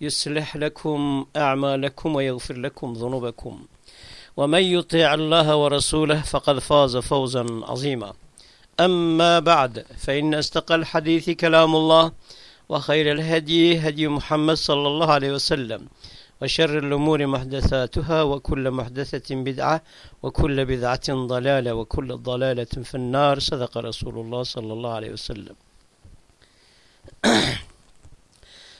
يصلح لكم أعمالكم ويغفر لكم ذنوبكم. ومن يطيع الله ورسوله فقد فاز فوزا عظيما. أما بعد فإن أستقى الحديث كلام الله وخير الهدي هدي محمد صلى الله عليه وسلم وشر الأمور محدثاتها وكل محدثة بدعة وكل بدعة ضلالة وكل ضلالة في النار صدق رسول الله صلى الله عليه وسلم.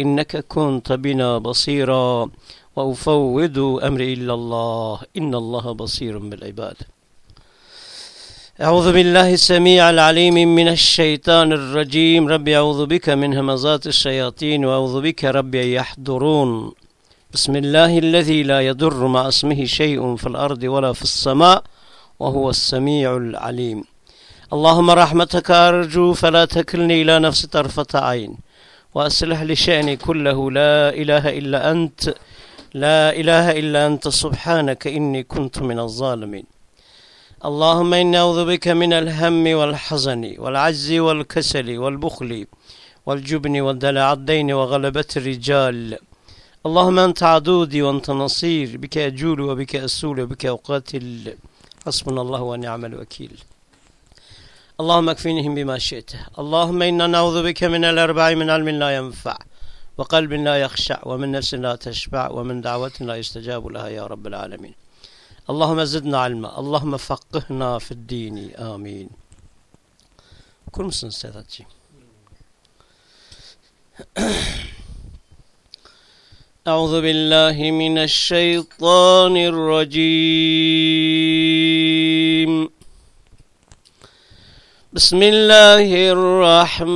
إنك كنت بنا بصيرا وأفوض أمري إلى الله. إن الله بصير بالعباد. أعوذ بالله السميع العليم من الشيطان الرجيم. ربي أعوذ بك من همزات الشياطين وأعوذ بك ربي يحضرون. بسم الله الذي لا يضر مع اسمه شيء في الأرض ولا في السماء وهو السميع العليم. اللهم رحمتك أرجو فلا تكلني إلى نفسي طرفة عين. وأصلح لشأني كله. لا إله إلا أنت لا إله إلا أنت سبحانك إني كنت من الظالمين. اللهم إني أعوذ بك من الهم والحزن والعجز والكسل والبخل والجبن والدلع الدين وغلبة الرجال. اللهم أنت عدودي وأنت نصير بك أجول وبك أسول وبك أقاتل. حسبنا الله ونعم الوكيل. اللهم اكفنهم بما شئت. اللهم إنا نعوذ بك من الأربع من علم لا ينفع وقلب لا يخشع ومن نفس لا تشبع ومن دعوة لا يستجاب لها يا رب العالمين. اللهم زدنا علما. اللهم فقهنا في الدين. آمين. كل مسلم سيداتي أعوذ بالله من الشيطان الرجيم. بسم الله الرحمن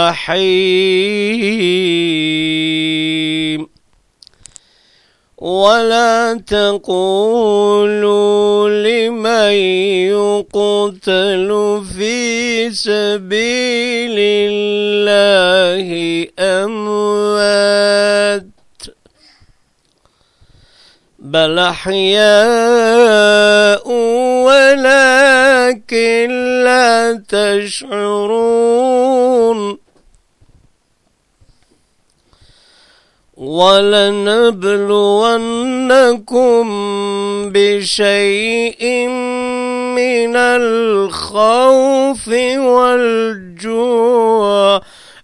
الرحيم ولا تقولوا لمن يقتل في سبيل الله أموات بل أحياء ولكن لا تشعرون. ولنبلونكم بشيء من الخوف والجوع.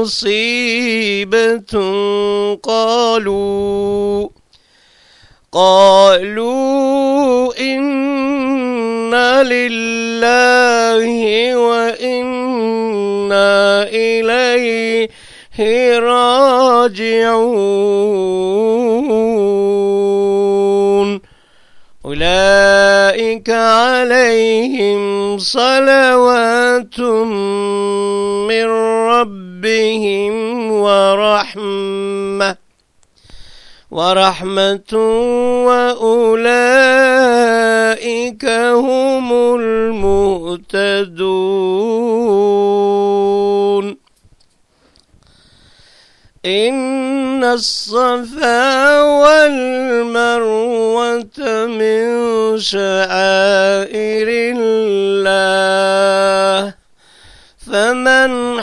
مصيبة قالوا قالوا إنا لله وإنا إليه راجعون. أولئك عليهم صلوات من ربهم ورحمة ورحمة وأولئك هم المهتدون. إن الصفا والمروة من شعائر الله فمن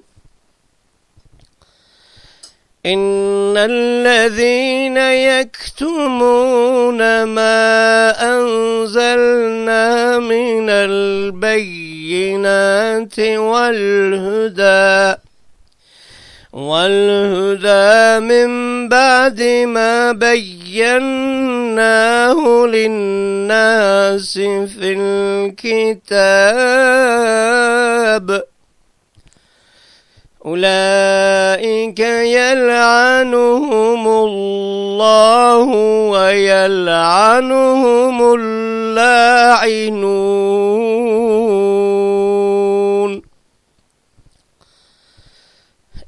إن الذين يكتمون ما أنزلنا من البينات والهدى والهدى من بعد ما بيناه للناس في الكتاب أولئك يلعنهم الله ويلعنهم اللاعنون.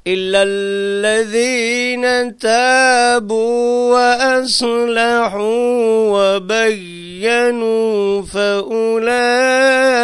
إلا الذين تابوا وأصلحوا وبينوا فأولئك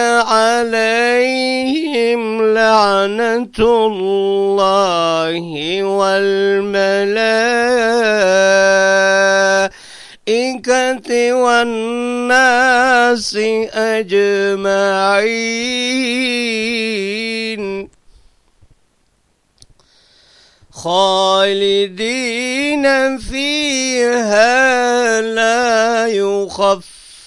عليهم لعنة الله والملائكة والناس أجمعين خالدين فيها لا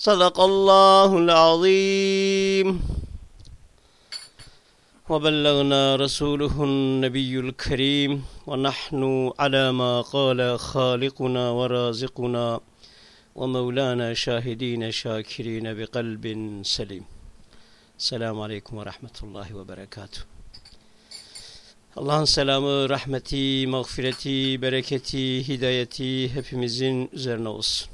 صدق الله العظيم وبلغنا رسوله النبي الكريم ونحن على ما قال خالقنا ورازقنا ومولانا شاهدين شاكرين بقلب سليم Selamun Aleyküm ve Rahmetullahi ve Berekatuhu. Allah'ın selamı, rahmeti, mağfireti, bereketi, hidayeti hepimizin üzerine olsun.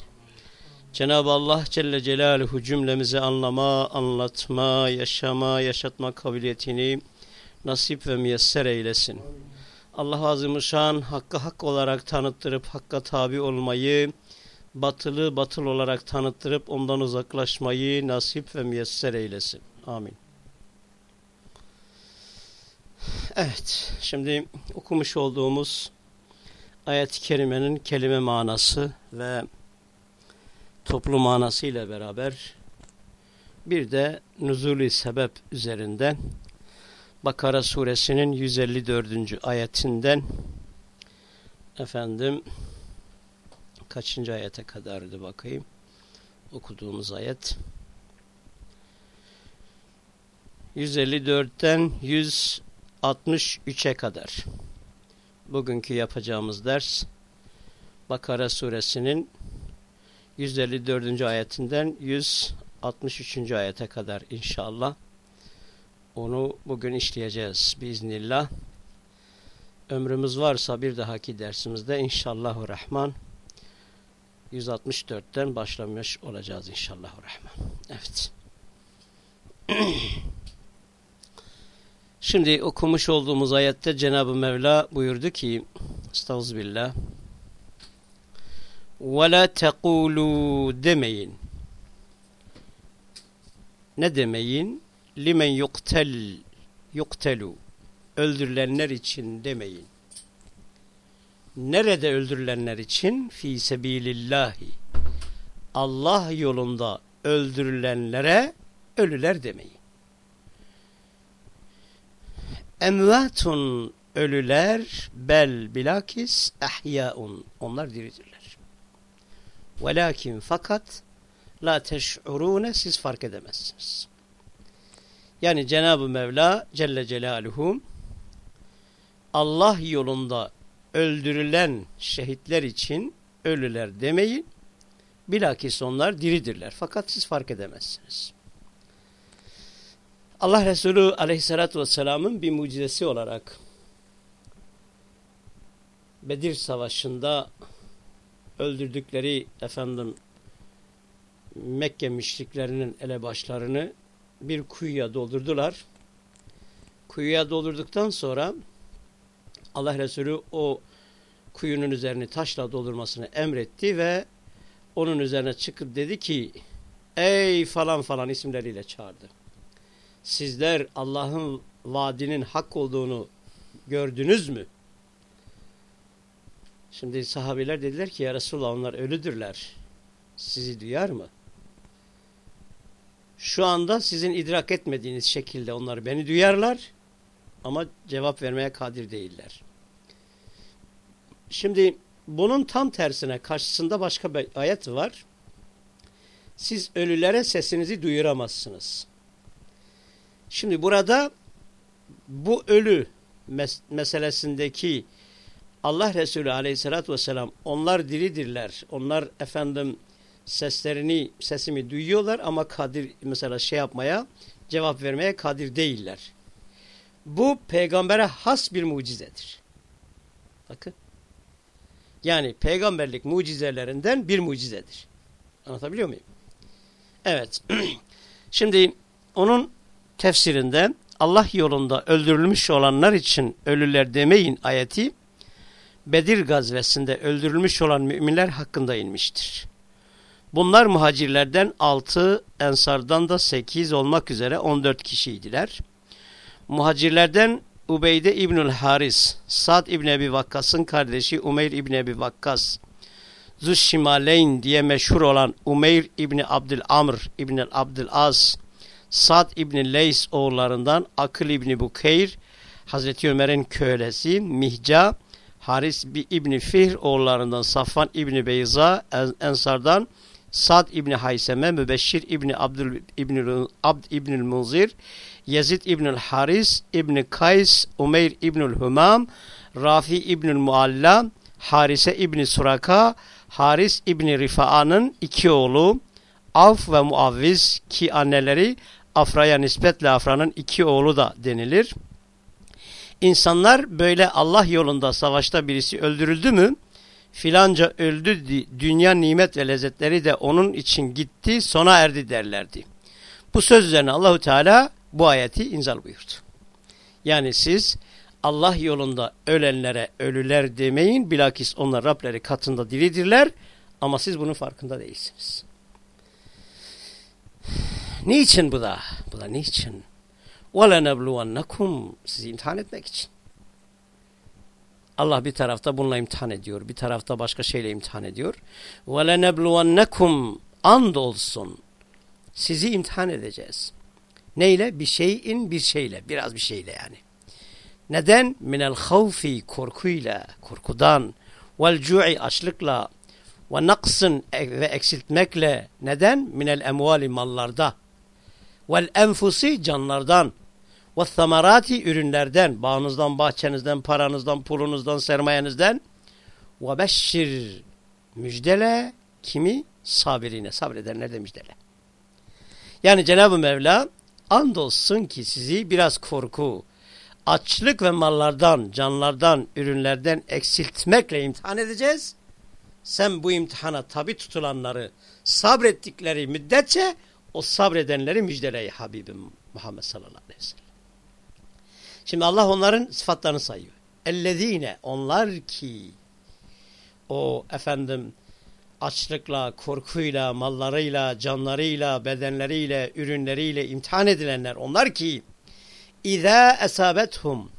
Cenab-ı Allah Celle Celaluhu cümlemize anlama, anlatma, yaşama, yaşatma kabiliyetini nasip ve müyesser eylesin. Allah Azimuşşan hakkı hak olarak tanıttırıp hakka tabi olmayı, batılı batıl olarak tanıttırıp ondan uzaklaşmayı nasip ve müyesser eylesin. Amin. Evet, şimdi okumuş olduğumuz ayet-i kerimenin kelime manası ve toplu manası ile beraber bir de nüzuli sebep üzerinden Bakara suresinin 154. ayetinden efendim kaçıncı ayete kadardı bakayım okuduğumuz ayet 154'ten 163'e kadar bugünkü yapacağımız ders Bakara suresinin 154. ayetinden 163. ayete kadar inşallah. Onu bugün işleyeceğiz biiznillah. Ömrümüz varsa bir dahaki dersimizde inşallahü rahman 164'ten başlamış olacağız inşallahü rahman. Evet. Şimdi okumuş olduğumuz ayette Cenab-ı Mevla buyurdu ki Estağfirullah ve la tekulu demeyin. Ne demeyin? Limen yuktel yuktelu öldürülenler için demeyin. Nerede öldürülenler için? Fi sebilillahi. Allah yolunda öldürülenlere ölüler demeyin. Emvatun ölüler bel bilakis ahyaun. Onlar diridirler. Velakin fakat la teş'urune siz fark edemezsiniz. Yani Cenab-ı Mevla Celle Celaluhu Allah yolunda öldürülen şehitler için ölüler demeyin. Bilakis onlar diridirler. Fakat siz fark edemezsiniz. Allah Resulü aleyhissalatü vesselamın bir mucizesi olarak Bedir Savaşı'nda öldürdükleri efendim Mekke müşriklerinin elebaşlarını bir kuyuya doldurdular. Kuyuya doldurduktan sonra Allah Resulü o kuyunun üzerini taşla doldurmasını emretti ve onun üzerine çıkıp dedi ki ey falan falan isimleriyle çağırdı. Sizler Allah'ın vaadinin hak olduğunu gördünüz mü? Şimdi sahabiler dediler ki ya Resulallah onlar ölüdürler. Sizi duyar mı? Şu anda sizin idrak etmediğiniz şekilde onlar beni duyarlar ama cevap vermeye kadir değiller. Şimdi bunun tam tersine karşısında başka bir ayet var. Siz ölülere sesinizi duyuramazsınız. Şimdi burada bu ölü mes meselesindeki Allah Resulü aleyhissalatü vesselam onlar diridirler. Onlar efendim seslerini, sesimi duyuyorlar ama kadir mesela şey yapmaya, cevap vermeye kadir değiller. Bu peygambere has bir mucizedir. Bakın. Yani peygamberlik mucizelerinden bir mucizedir. Anlatabiliyor muyum? Evet. Şimdi onun tefsirinde Allah yolunda öldürülmüş olanlar için ölüler demeyin ayeti Bedir gazvesinde öldürülmüş olan müminler hakkında inmiştir. Bunlar muhacirlerden 6, ensardan da 8 olmak üzere 14 kişiydiler. Muhacirlerden Ubeyde İbnül Haris, Sad İbni Ebi Vakkas'ın kardeşi Umeyr İbni Ebi Vakkas, Züşşimaleyn diye meşhur olan Umeyr İbni Abdül Amr İbni Abdül Az, Sad İbni Leys oğullarından Akıl İbni Bukeyr, Hazreti Ömer'in kölesi Mihca, Haris İbni Fihr oğullarından Safvan İbni Beyza, Ensardan Sad İbni Hayseme, Mübeşşir İbni Abdül İbni Abd İbnül Munzir, Yezid İbnül Haris, İbni Kays, Umeyr İbnül Humam, Rafi İbnül Mualla, Harise İbni Suraka, Haris İbni Rifa'anın iki oğlu, Avf ve Muavviz ki anneleri Afra'ya nispetle Afra'nın iki oğlu da denilir. İnsanlar böyle Allah yolunda savaşta birisi öldürüldü mü filanca öldü dünya nimet ve lezzetleri de onun için gitti sona erdi derlerdi. Bu söz üzerine Allahu Teala bu ayeti inzal buyurdu. Yani siz Allah yolunda ölenlere ölüler demeyin bilakis onlar Rableri katında diridirler ama siz bunun farkında değilsiniz. Niçin bu da? Bu da niçin? وَلَنَبْلُوَنَّكُمْ Sizi imtihan etmek için. Allah bir tarafta bununla imtihan ediyor. Bir tarafta başka şeyle imtihan ediyor. وَلَنَبْلُوَنَّكُمْ And olsun. Sizi imtihan edeceğiz. Neyle? Bir şeyin bir şeyle. Biraz bir şeyle yani. Neden? Minel havfi korkuyla, korkudan. Vel cu'i açlıkla. Ve naksın ve eksiltmekle. Neden? Minel emvali mallarda. Vel enfusi canlardan. ve samarati ürünlerden. Bağınızdan, bahçenizden, paranızdan, pulunuzdan, sermayenizden. Ve beşşir müjdele kimi? Sabirine. Sabredenler de müjdele. Yani Cenab-ı Mevla andolsun ki sizi biraz korku, açlık ve mallardan, canlardan, ürünlerden eksiltmekle imtihan edeceğiz. Sen bu imtihana tabi tutulanları sabrettikleri müddetçe o sabredenleri müjdeleyi Habibim Muhammed sallallahu aleyhi ve sellem. Şimdi Allah onların sıfatlarını sayıyor. Ellezine onlar ki o efendim açlıkla, korkuyla, mallarıyla, canlarıyla, bedenleriyle, ürünleriyle imtihan edilenler onlar ki İza esabethum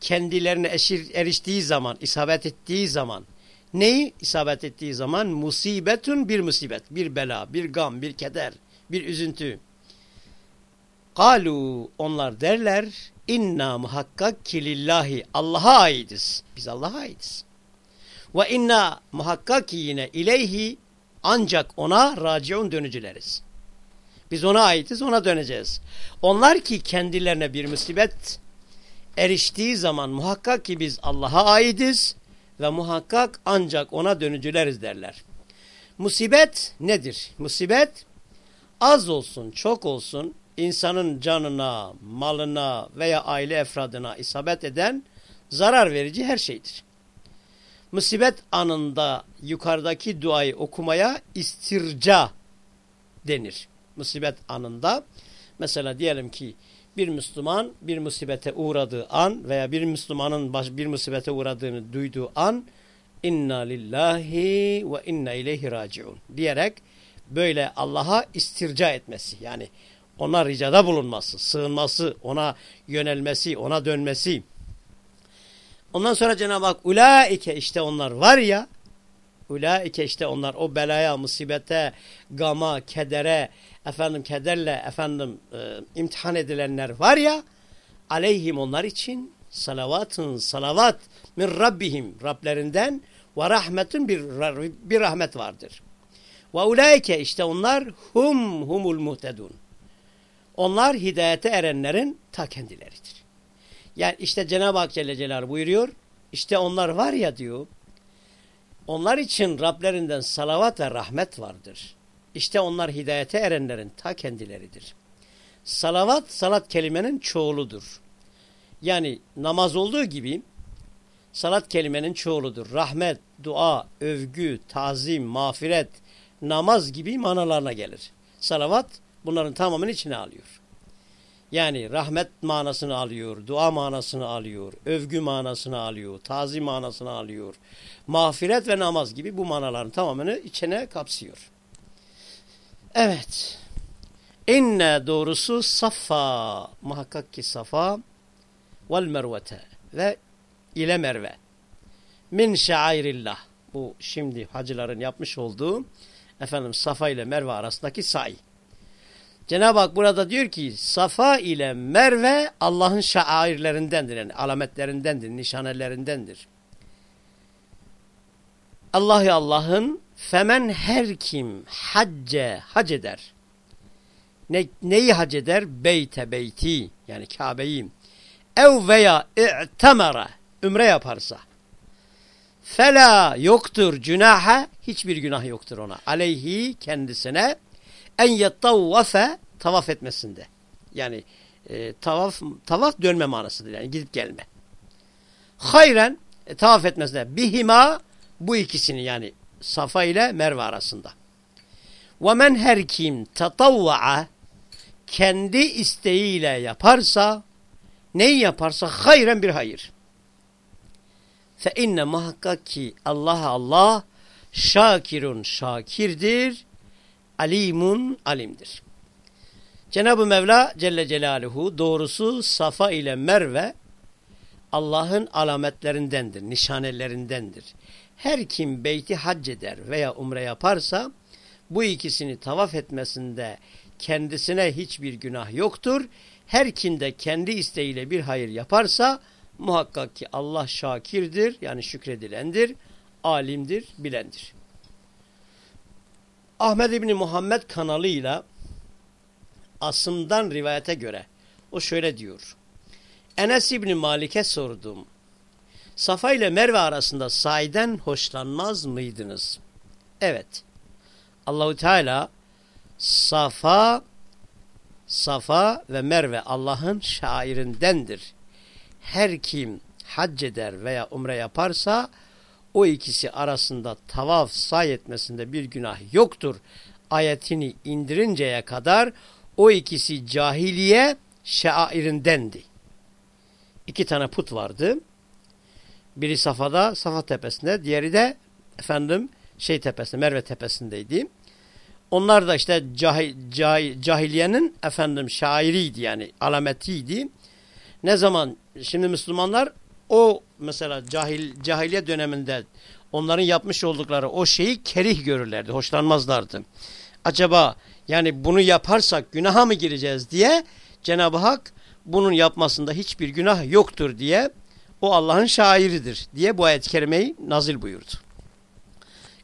kendilerine eşir, eriştiği zaman, isabet ettiği zaman neyi isabet ettiği zaman musibetun bir musibet, bir bela, bir gam, bir keder, bir üzüntü. Kalu onlar derler inna muhakkak ki lillahi Allah'a aidiz. Biz Allah'a aidiz. Ve inna muhakkak ki yine ileyhi ancak ona raciun dönücüleriz. Biz ona aitiz, ona döneceğiz. Onlar ki kendilerine bir musibet eriştiği zaman muhakkak ki biz Allah'a aitiz ve muhakkak ancak ona dönücüleriz derler. Musibet nedir? Musibet az olsun, çok olsun insanın canına, malına veya aile efradına isabet eden zarar verici her şeydir. Musibet anında yukarıdaki duayı okumaya istirca denir musibet anında mesela diyelim ki bir Müslüman bir musibete uğradığı an veya bir Müslümanın bir musibete uğradığını duyduğu an inna lillahi ve inna ileyhi raciun diyerek böyle Allah'a istirca etmesi yani ona ricada bulunması, sığınması, ona yönelmesi, ona dönmesi. Ondan sonra Cenab-ı Hak ulaike işte onlar var ya ulaike işte onlar o belaya, musibete, gama, kedere, efendim kederle efendim e, imtihan edilenler var ya aleyhim onlar için salavatın salavat min rabbihim Rablerinden ve rahmetin bir, bir rahmet vardır. Ve ulaike işte onlar hum humul muhtedun. Onlar hidayete erenlerin ta kendileridir. Yani işte Cenab-ı Hak Celle Celaluhu buyuruyor. İşte onlar var ya diyor. Onlar için Rablerinden salavat ve rahmet vardır. İşte onlar hidayete erenlerin ta kendileridir. Salavat, salat kelimenin çoğuludur. Yani namaz olduğu gibi salat kelimenin çoğuludur. Rahmet, dua, övgü, tazim, mağfiret, namaz gibi manalarına gelir. Salavat bunların tamamını içine alıyor. Yani rahmet manasını alıyor, dua manasını alıyor, övgü manasını alıyor, tazim manasını alıyor. Mağfiret ve namaz gibi bu manaların tamamını içine kapsıyor. Evet. İnne doğrusu safa muhakkak ki safa vel mervete ve ile merve min şairillah bu şimdi hacıların yapmış olduğu efendim safa ile merve arasındaki say. Cenab-ı Hak burada diyor ki safa ile merve Allah'ın şairlerindendir yani alametlerindendir, nişanelerindendir. Allah'ı Allah'ın Femen her kim hacce hac eder. Ne, neyi hac eder? Beyte beyti yani Kabe'yi. Ev veya i'temara ümre yaparsa. Fela yoktur günaha hiçbir günah yoktur ona. Aleyhi kendisine en yettavvafe tavaf etmesinde. Yani e, tavaf, tavaf dönme manasıdır yani gidip gelme. Hayren e, tavaf etmesinde bihima bu ikisini yani Safa ile Merve arasında. Ve men her kim tatavva'a kendi isteğiyle yaparsa neyi yaparsa hayren bir hayır. Fe inne muhakkak ki Allah Allah şakirun şakirdir, alimun alimdir. Cenab-ı Mevla Celle Celaluhu doğrusu Safa ile Merve Allah'ın alametlerindendir, nişanelerindendir. Her kim beyti hac eder veya umre yaparsa bu ikisini tavaf etmesinde kendisine hiçbir günah yoktur. Her kimde kendi isteğiyle bir hayır yaparsa muhakkak ki Allah şakirdir yani şükredilendir, alimdir, bilendir. Ahmed İbni Muhammed kanalıyla Asım'dan rivayete göre o şöyle diyor. Enes İbni Malik'e sordum. Safa ile Merve arasında sayden hoşlanmaz mıydınız? Evet. Allahu Teala Safa Safa ve Merve Allah'ın şairindendir. Her kim hac eder veya umre yaparsa o ikisi arasında tavaf say etmesinde bir günah yoktur. Ayetini indirinceye kadar o ikisi cahiliye şairindendi. İki tane put vardı. Biri Safa'da, Safa tepesinde, diğeri de efendim şey tepesinde, Merve tepesindeydi. Onlar da işte cahil, cahil, cahiliyenin efendim şairiydi yani alametiydi. Ne zaman şimdi Müslümanlar o mesela cahil cahiliye döneminde onların yapmış oldukları o şeyi kerih görürlerdi, hoşlanmazlardı. Acaba yani bunu yaparsak günaha mı gireceğiz diye Cenab-ı Hak bunun yapmasında hiçbir günah yoktur diye o Allah'ın şairidir diye bu ayet-i kerimeyi nazil buyurdu.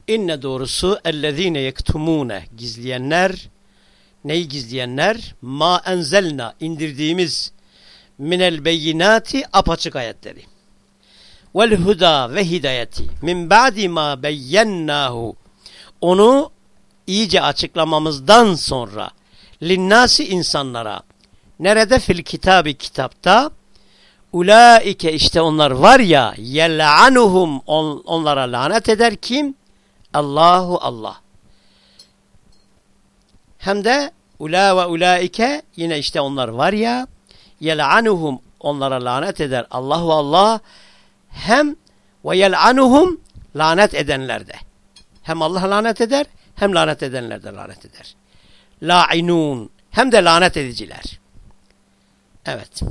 İnne doğrusu ellezine yektumune gizleyenler neyi gizleyenler? Ma enzelna indirdiğimiz minel beyinati apaçık ayetleri. Vel huda ve hidayeti. Min ba'di ma beyyennahu. Onu iyice açıklamamızdan sonra linnasi insanlara nerede? Fil kitabı kitapta. Ulaike işte onlar var ya yel'anuhum on, onlara lanet eder kim? Allahu Allah. Hem de ula ve ulaike yine işte onlar var ya yel'anuhum onlara lanet eder Allahu Allah hem ve yel'anuhum lanet edenlerde. Hem Allah lanet eder hem lanet edenler de lanet eder. La'inun hem de lanet ediciler. Evet.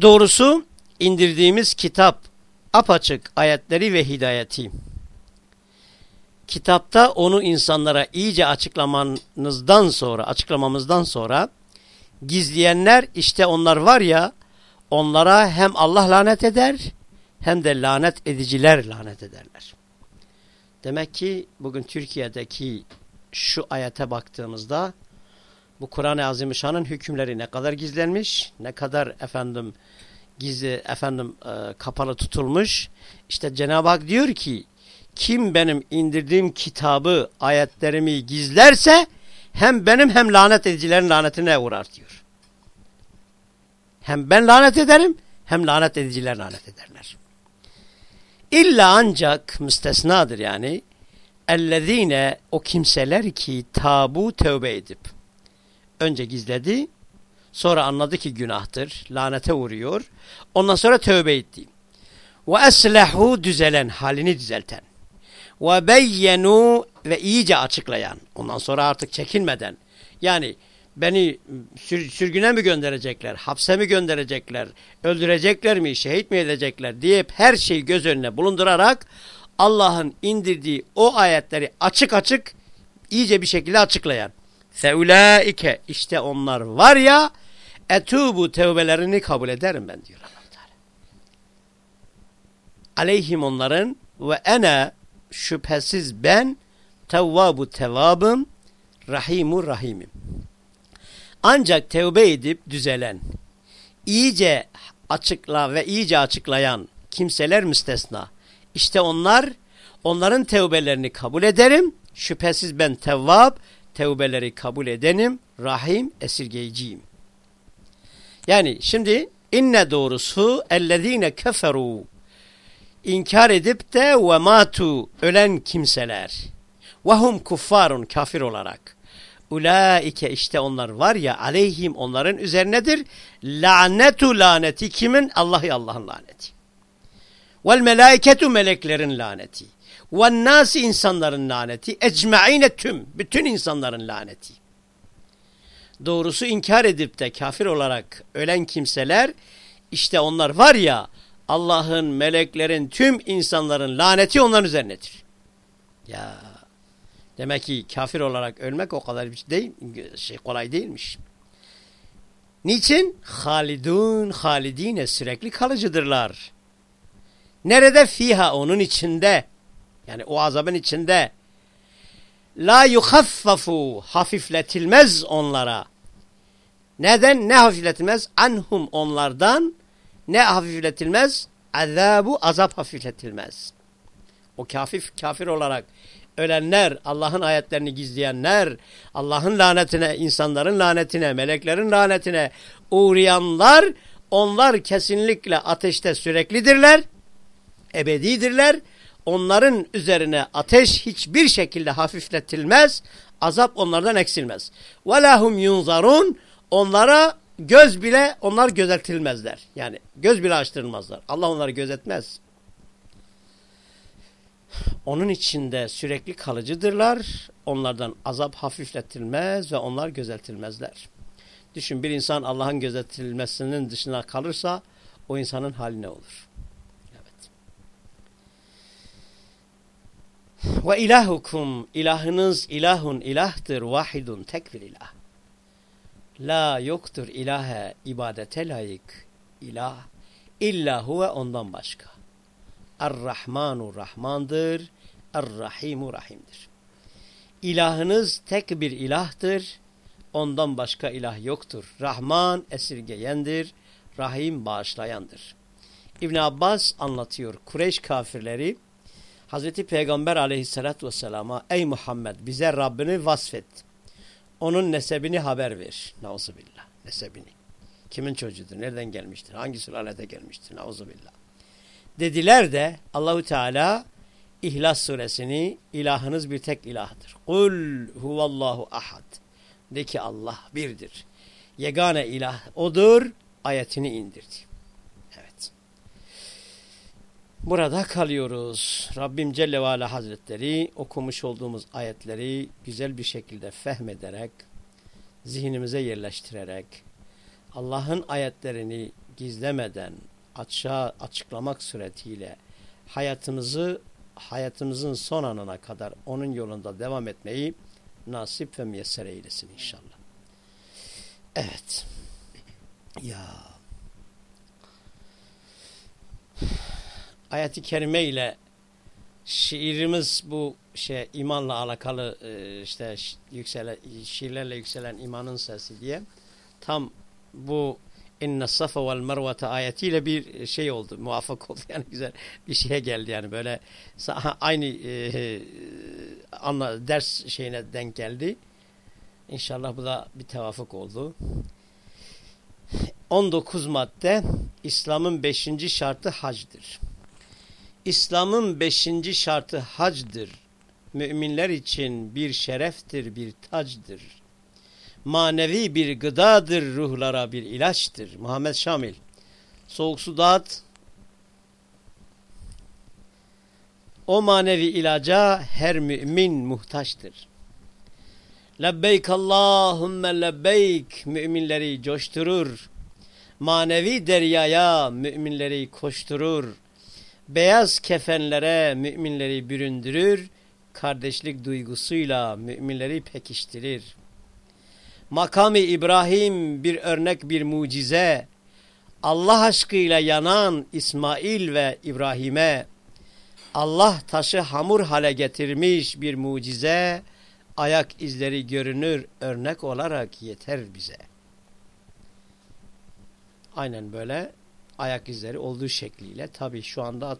Doğrusu indirdiğimiz kitap apaçık ayetleri ve hidayeti. Kitapta onu insanlara iyice açıklamanızdan sonra, açıklamamızdan sonra gizleyenler işte onlar var ya onlara hem Allah lanet eder hem de lanet ediciler lanet ederler. Demek ki bugün Türkiye'deki şu ayete baktığımızda bu Kur'an-ı Azimüşşan'ın hükümleri ne kadar gizlenmiş, ne kadar efendim gizli efendim e, kapalı tutulmuş. İşte Cenab-ı Hak diyor ki kim benim indirdiğim kitabı, ayetlerimi gizlerse hem benim hem lanet edicilerin lanetine uğrar diyor. Hem ben lanet ederim hem lanet ediciler lanet ederler. İlla ancak müstesnadır yani ellezine o kimseler ki tabu tövbe edip önce gizledi sonra anladı ki günahtır lanete uğruyor ondan sonra tövbe etti ve eslehu düzelen halini düzelten ve beyyenu ve iyice açıklayan ondan sonra artık çekinmeden yani beni sür, sürgüne mi gönderecekler, hapse mi gönderecekler, öldürecekler mi, şehit mi edecekler deyip her şeyi göz önüne bulundurarak Allah'ın indirdiği o ayetleri açık açık iyice bir şekilde açıklayan. Feulaike işte onlar var ya etubu tevbelerini kabul ederim ben diyor allah Teala. Aleyhim onların ve ene şüphesiz ben tevvabu tevabım rahimu rahimim. Ancak tevbe edip düzelen, iyice açıkla ve iyice açıklayan kimseler müstesna. İşte onlar, onların tevbelerini kabul ederim. Şüphesiz ben tevvab, tevbeleri kabul edenim. Rahim, esirgeyiciyim. Yani şimdi inne doğrusu ellezine keferu inkar edip de ve matu ölen kimseler ve hum kuffarun kafir olarak Ulaike işte onlar var ya aleyhim onların üzerinedir. Lanetu laneti kimin? Allah'ı Allah'ın laneti. Vel melaiketu meleklerin laneti. Vel nasi insanların laneti. Ecmaine tüm. Bütün insanların laneti. Doğrusu inkar edip de kafir olarak ölen kimseler işte onlar var ya Allah'ın, meleklerin, tüm insanların laneti onların üzerinedir. Ya demek ki kafir olarak ölmek o kadar bir şey, değil, şey kolay değilmiş. Niçin? Halidun, halidine sürekli kalıcıdırlar. Nerede? Fiha onun içinde. Yani o azabın içinde. La yuhaffafu hafifletilmez onlara. Neden? Ne hafifletilmez? Anhum onlardan ne hafifletilmez? Azabu azap hafifletilmez. O kafir, kafir olarak ölenler, Allah'ın ayetlerini gizleyenler, Allah'ın lanetine, insanların lanetine, meleklerin lanetine uğrayanlar, onlar kesinlikle ateşte süreklidirler, ebedidirler. Onların üzerine ateş hiçbir şekilde hafifletilmez, azap onlardan eksilmez. وَلَهُمْ يُنْظَرُونَ Onlara göz bile, onlar gözetilmezler. Yani göz bile açtırılmazlar. Allah onları gözetmez. Onun içinde sürekli kalıcıdırlar. Onlardan azap hafifletilmez ve onlar gözetilmezler. Düşün bir insan Allah'ın gözetilmesinin dışına kalırsa o insanın hali ne olur? Evet. Ve ilahukum ilahınız ilahun ilahtır vahidun tek bir ilah. La yoktur ilahe ibadete layık ilah illa huve ondan başka. Er-Rahmanu Rahmandır. Er-Rahimu Rahim'dir. İlahınız tek bir ilahtır. Ondan başka ilah yoktur. Rahman esirgeyendir. Rahim bağışlayandır. İbn Abbas anlatıyor. Kureyş kafirleri Hazreti Peygamber aleyhissalatü vesselama ey Muhammed bize Rabbini vasfet. Onun nesebini haber ver. Nauzubillah. Nesebini. Kimin çocuğudur? Nereden gelmiştir? Hangi sülalede gelmiştir? Nauzubillah. Dediler de Allahu Teala İhlas suresini ilahınız bir tek ilahdır. Kul huvallahu ahad. De ki Allah birdir. Yegane ilah odur. Ayetini indirdi. Evet. Burada kalıyoruz. Rabbim Celle ve Ala Hazretleri okumuş olduğumuz ayetleri güzel bir şekilde fehmederek, zihnimize yerleştirerek, Allah'ın ayetlerini gizlemeden, açığa açıklamak suretiyle hayatımızı hayatımızın son anına kadar onun yolunda devam etmeyi nasip ve müyesser eylesin inşallah. Evet. Ya. Ayet-i kerime ile şiirimiz bu şey imanla alakalı e, işte yükselen şiirlerle yükselen imanın sesi diye tam bu inne safa vel mervete ayetiyle bir şey oldu. Muvaffak oldu. Yani güzel bir şeye geldi yani böyle aynı e, anla, ders şeyine denk geldi. İnşallah bu da bir tevafuk oldu. 19 madde İslam'ın 5. şartı hacdır. İslam'ın 5. şartı hacdır. Müminler için bir şereftir, bir tacdır manevi bir gıdadır, ruhlara bir ilaçtır. Muhammed Şamil. Soğuk su dağıt. O manevi ilaca her mümin muhtaçtır. Lebbeyk Allahümme lebbeyk müminleri coşturur. Manevi deryaya müminleri koşturur. Beyaz kefenlere müminleri büründürür. Kardeşlik duygusuyla müminleri pekiştirir. Makamı İbrahim bir örnek bir mucize. Allah aşkıyla yanan İsmail ve İbrahim'e Allah taşı hamur hale getirmiş bir mucize. Ayak izleri görünür örnek olarak yeter bize. Aynen böyle ayak izleri olduğu şekliyle tabi şu anda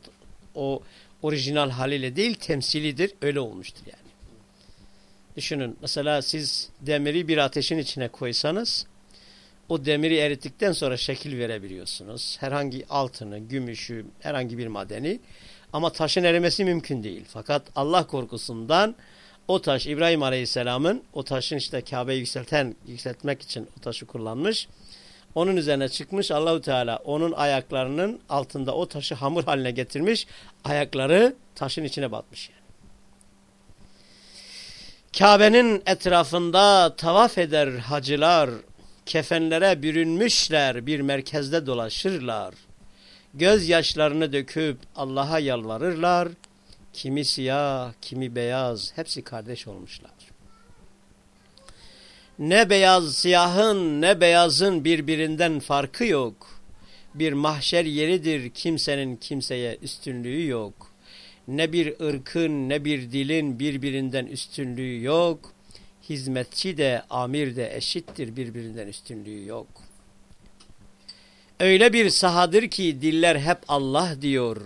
o orijinal haliyle değil temsilidir öyle olmuştur yani. Düşünün mesela siz demiri bir ateşin içine koysanız o demiri erittikten sonra şekil verebiliyorsunuz. Herhangi altını, gümüşü, herhangi bir madeni ama taşın erimesi mümkün değil. Fakat Allah korkusundan o taş İbrahim Aleyhisselam'ın o taşın işte Kabe'yi yükselten, yükseltmek için o taşı kullanmış. Onun üzerine çıkmış Allahu Teala onun ayaklarının altında o taşı hamur haline getirmiş. Ayakları taşın içine batmış yani. Kabe'nin etrafında tavaf eder hacılar, kefenlere bürünmüşler bir merkezde dolaşırlar. gözyaşlarını döküp Allah'a yalvarırlar. Kimi siyah, kimi beyaz, hepsi kardeş olmuşlar. Ne beyaz siyahın ne beyazın birbirinden farkı yok. Bir mahşer yeridir kimsenin kimseye üstünlüğü yok. Ne bir ırkın ne bir dilin birbirinden üstünlüğü yok. Hizmetçi de amir de eşittir birbirinden üstünlüğü yok. Öyle bir sahadır ki diller hep Allah diyor.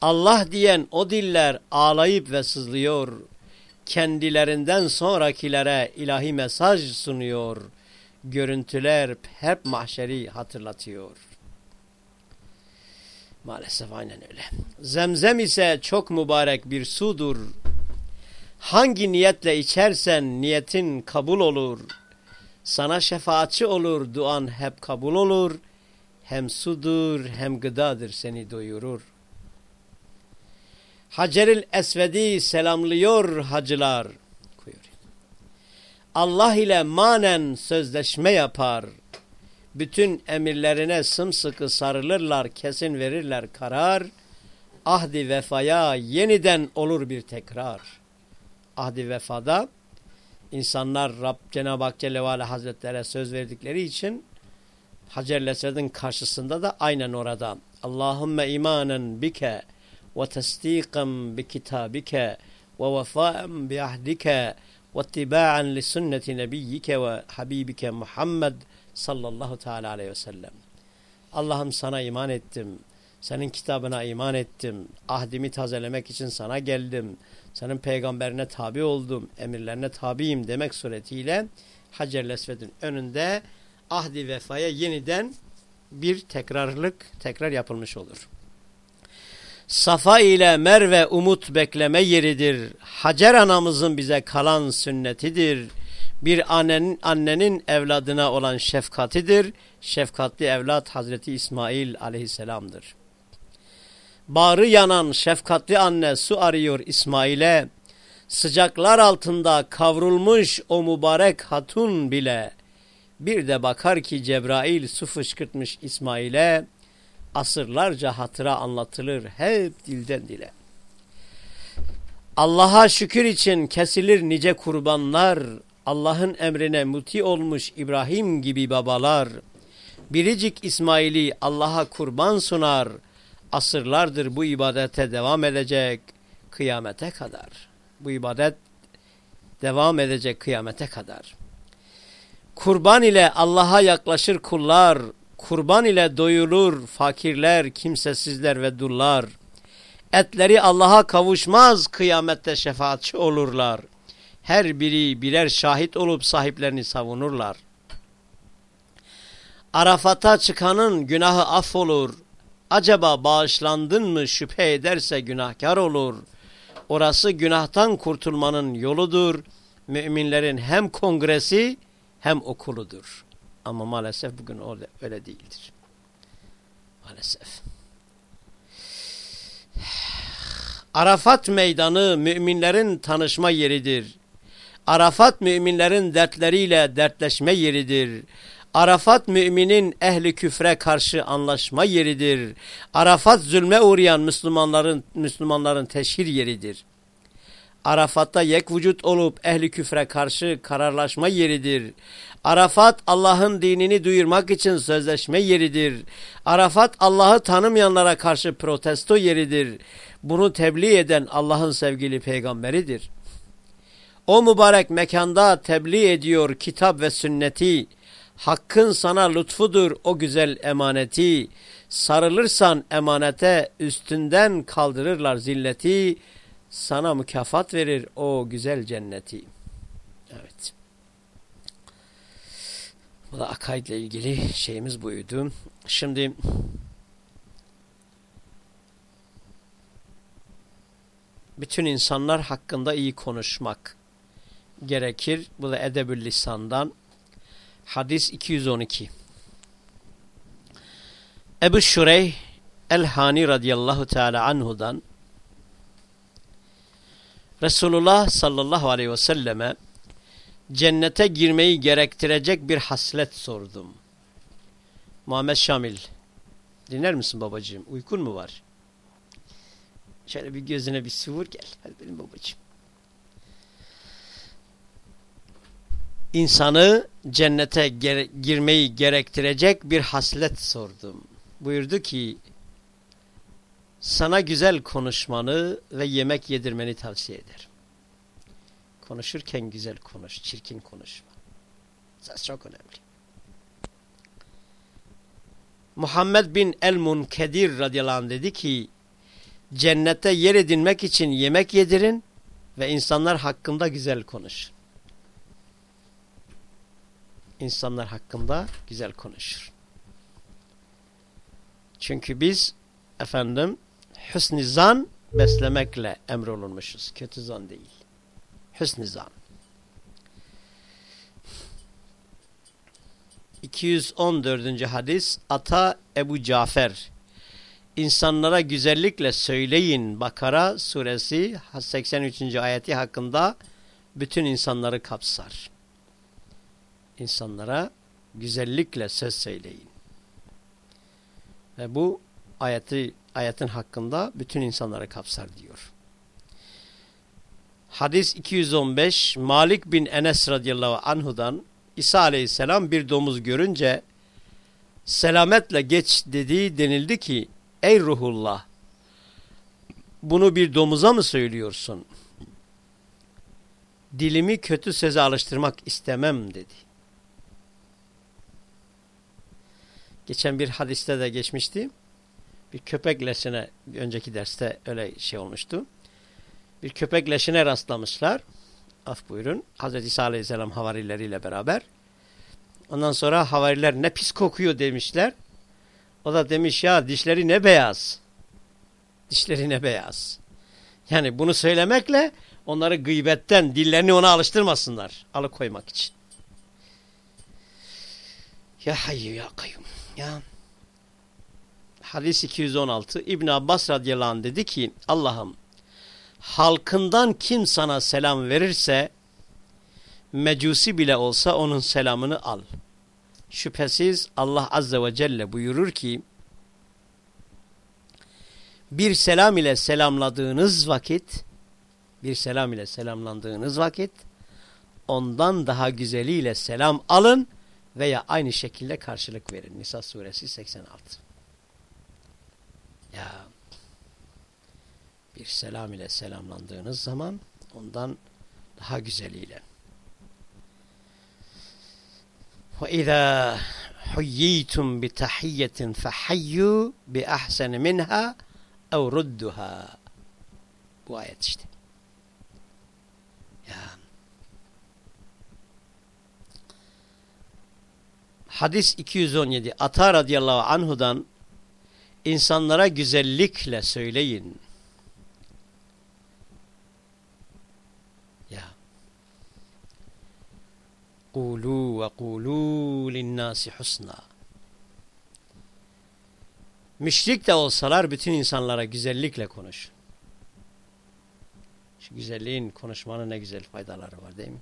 Allah diyen o diller ağlayıp ve sızlıyor. Kendilerinden sonrakilere ilahi mesaj sunuyor. Görüntüler hep mahşeri hatırlatıyor. Maalesef aynen öyle. Zemzem ise çok mübarek bir sudur. Hangi niyetle içersen niyetin kabul olur. Sana şefaatçi olur, duan hep kabul olur. Hem sudur hem gıdadır seni doyurur. Haceril Esved'i selamlıyor hacılar. Allah ile manen sözleşme yapar. Bütün emirlerine sımsıkı sarılırlar, kesin verirler karar. Ahdi vefaya yeniden olur bir tekrar. Ahdi vefada insanlar Rab Cenab-ı Hak Celle Hazretlere söz verdikleri için Hacer Esved'in karşısında da aynen orada. Allahümme imanen bike ahdike ve ittiba'an li sünneti nebiyyike ve habibike Muhammed sallallahu teala aleyhi ve sellem. Allah'ım sana iman ettim. Senin kitabına iman ettim. Ahdimi tazelemek için sana geldim. Senin peygamberine tabi oldum. Emirlerine tabiyim demek suretiyle Hacer Esved'in önünde ahdi vefaya yeniden bir tekrarlık tekrar yapılmış olur. Safa ile Merve umut bekleme yeridir. Hacer anamızın bize kalan sünnetidir. Bir annenin, annenin evladına olan şefkatidir. Şefkatli evlat Hazreti İsmail aleyhisselamdır. Bağrı yanan şefkatli anne su arıyor İsmail'e. Sıcaklar altında kavrulmuş o mübarek hatun bile bir de bakar ki Cebrail su fışkırtmış İsmail'e asırlarca hatıra anlatılır hep dilden dile. Allah'a şükür için kesilir nice kurbanlar, Allah'ın emrine muti olmuş İbrahim gibi babalar, biricik İsmail'i Allah'a kurban sunar, asırlardır bu ibadete devam edecek kıyamete kadar. Bu ibadet devam edecek kıyamete kadar. Kurban ile Allah'a yaklaşır kullar, kurban ile doyulur fakirler, kimsesizler ve dullar. Etleri Allah'a kavuşmaz, kıyamette şefaatçi olurlar. Her biri birer şahit olup sahiplerini savunurlar. Arafat'a çıkanın günahı affolur. Acaba bağışlandın mı şüphe ederse günahkar olur. Orası günahtan kurtulmanın yoludur. Müminlerin hem kongresi hem okuludur. Ama maalesef bugün öyle, öyle değildir. Maalesef. Arafat meydanı müminlerin tanışma yeridir. Arafat müminlerin dertleriyle dertleşme yeridir. Arafat müminin ehli küfre karşı anlaşma yeridir. Arafat zulme uğrayan Müslümanların Müslümanların teşhir yeridir. Arafat'ta yek vücut olup ehli küfre karşı kararlaşma yeridir. Arafat Allah'ın dinini duyurmak için sözleşme yeridir. Arafat Allah'ı tanımayanlara karşı protesto yeridir. Bunu tebliğ eden Allah'ın sevgili peygamberidir. O mübarek mekanda tebliğ ediyor kitap ve sünneti. Hakkın sana lütfudur o güzel emaneti. Sarılırsan emanete üstünden kaldırırlar zilleti sana mükafat verir o güzel cenneti. Evet. Bu da akaidle ilgili şeyimiz buydu. Şimdi bütün insanlar hakkında iyi konuşmak gerekir. Bu da edebül lisandan. Hadis 212. Ebu Şureyh El-Hani radıyallahu teala anhudan Resulullah sallallahu aleyhi ve selleme cennete girmeyi gerektirecek bir haslet sordum. Muhammed Şamil Dinler misin babacığım? Uykun mu var? Şöyle bir gözüne bir sıvır gel. Hadi benim babacığım. İnsanı cennete gere girmeyi gerektirecek bir haslet sordum. Buyurdu ki sana güzel konuşmanı ve yemek yedirmeni tavsiye ederim. Konuşurken güzel konuş, çirkin konuşma. Ses çok önemli. Muhammed bin el-Munkedir radıyallahu anh dedi ki cennette yer edinmek için yemek yedirin ve insanlar hakkında güzel konuşun. İnsanlar hakkında güzel konuşur. Çünkü biz efendim hüsnü zan beslemekle emrolunmuşuz. Kötü zan değil. Hüsnü zan. 214. hadis Ata Ebu Cafer İnsanlara güzellikle söyleyin Bakara suresi 83. ayeti hakkında bütün insanları kapsar. İnsanlara güzellikle söz söyleyin. Ve bu ayeti ayetin hakkında bütün insanları kapsar diyor. Hadis 215 Malik bin Enes radıyallahu anhudan İsa aleyhisselam bir domuz görünce selametle geç dediği denildi ki ey ruhullah bunu bir domuza mı söylüyorsun? Dilimi kötü söze alıştırmak istemem dedi. Geçen bir hadiste de geçmişti. Bir köpek leşine önceki derste öyle şey olmuştu. Bir köpek leşine rastlamışlar af buyurun. Hazreti İsa Aleyhisselam havarileriyle beraber. Ondan sonra havariler ne pis kokuyor demişler. O da demiş ya dişleri ne beyaz. Dişleri ne beyaz. Yani bunu söylemekle onları gıybetten dillerini ona alıştırmasınlar. Alıkoymak için. Ya hayyu ya kayyum. Ya. Hadis 216 İbn Abbas radıyallahu anh dedi ki Allah'ım halkından kim sana selam verirse mecusi bile olsa onun selamını al. Şüphesiz Allah azze ve celle buyurur ki bir selam ile selamladığınız vakit bir selam ile selamlandığınız vakit ondan daha güzeliyle selam alın veya aynı şekilde karşılık verin. Nisa suresi 86. Ya bir selam ile selamlandığınız zaman ondan daha güzeliyle. وَإِذَا حُيِّيتُمْ بِتَحِيَّةٍ فَحَيُّوا بِأَحْسَنِ مِنْهَا اَوْ رُدُّهَا Bu ayet işte. Ya. Hadis 217 Ata radıyallahu anhudan insanlara güzellikle söyleyin. Kulu ve kulu linnâsi husna. Müşrik de olsalar bütün insanlara güzellikle konuş. Şu güzelliğin konuşmanın ne güzel faydaları var değil mi?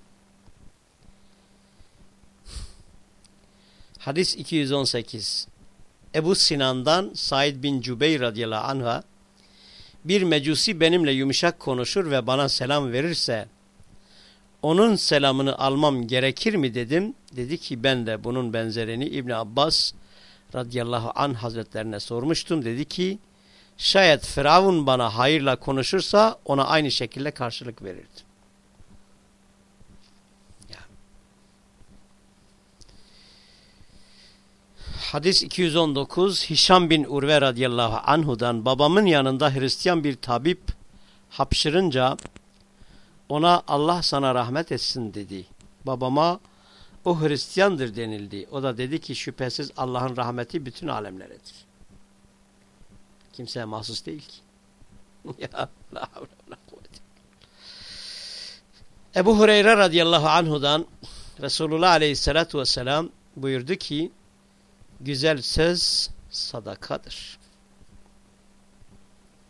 Hadis 218 Ebu Sinan'dan Said bin Cübeyr radıyallahu anh'a bir mecusi benimle yumuşak konuşur ve bana selam verirse onun selamını almam gerekir mi dedim. Dedi ki ben de bunun benzerini İbn Abbas radıyallahu an hazretlerine sormuştum. Dedi ki şayet Firavun bana hayırla konuşursa ona aynı şekilde karşılık verirdim. Hadis 219 Hişam bin Urve radıyallahu anhudan babamın yanında Hristiyan bir tabip hapşırınca ona Allah sana rahmet etsin dedi. Babama o Hristiyandır denildi. O da dedi ki şüphesiz Allah'ın rahmeti bütün alemleredir. Kimseye mahsus değil ki. ya la Ebu Hureyre radıyallahu anhudan Resulullah aleyhissalatu vesselam buyurdu ki güzel söz sadakadır.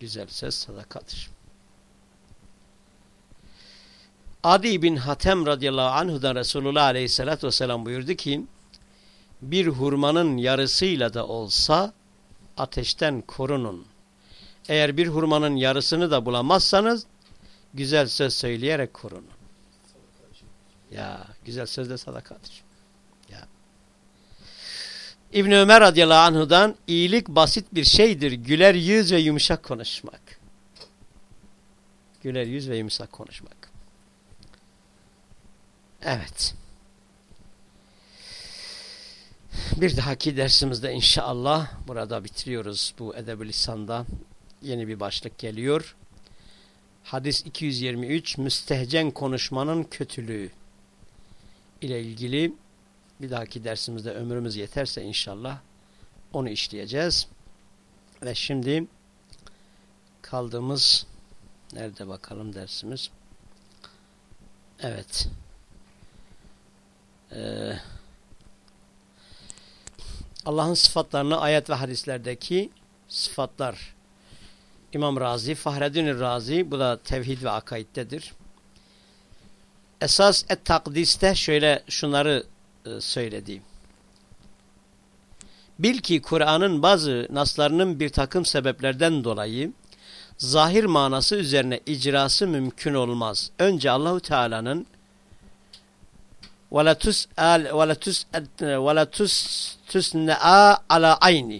Güzel söz sadakadır. Adi bin Hatem radıyallahu anhudan Resulullah aleyhissalatü vesselam buyurdu ki bir hurmanın yarısıyla da olsa ateşten korunun. Eğer bir hurmanın yarısını da bulamazsanız güzel söz söyleyerek korunun. Ya güzel söz de sadakadır. Ya. İbn Ömer radıyallahu anhu'dan iyilik basit bir şeydir. Güler yüz ve yumuşak konuşmak. Güler yüz ve yumuşak konuşmak. Evet. Bir dahaki dersimizde inşallah burada bitiriyoruz bu edeb-i lisanda. Yeni bir başlık geliyor. Hadis 223 müstehcen konuşmanın kötülüğü ile ilgili bir dahaki dersimizde ömrümüz yeterse inşallah onu işleyeceğiz. Ve şimdi kaldığımız nerede bakalım dersimiz? Evet. Ee, Allah'ın sıfatlarını ayet ve hadislerdeki sıfatlar İmam Razi, Fahreddin Razi bu da tevhid ve akaiddedir. Esas et takdiste şöyle şunları e, söyledi. Bil ki Kur'an'ın bazı naslarının bir takım sebeplerden dolayı zahir manası üzerine icrası mümkün olmaz. Önce Allahu Teala'nın وَلَا تُسْأَلْ وَلَا تُسْأَلْ وَلَا تُسْنَعَ عَلَى عَيْنِ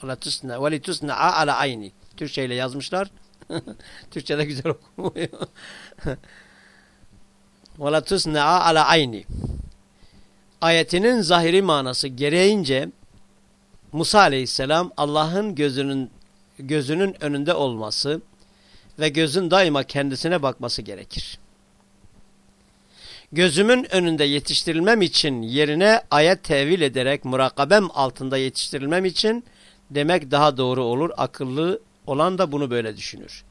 وَلَا تُسْنَعَ وَلَا تُسْنَعَ عَلَى عَيْنِ Türkçe ile yazmışlar. Türkçe'de güzel okumuyor. وَلَا تُسْنَعَ عَلَى عَيْنِ Ayetinin zahiri manası gereğince Musa aleyhisselam Allah'ın gözünün gözünün önünde olması ve gözün daima kendisine bakması gerekir gözümün önünde yetiştirilmem için yerine ayet tevil ederek murakabem altında yetiştirilmem için demek daha doğru olur. Akıllı olan da bunu böyle düşünür.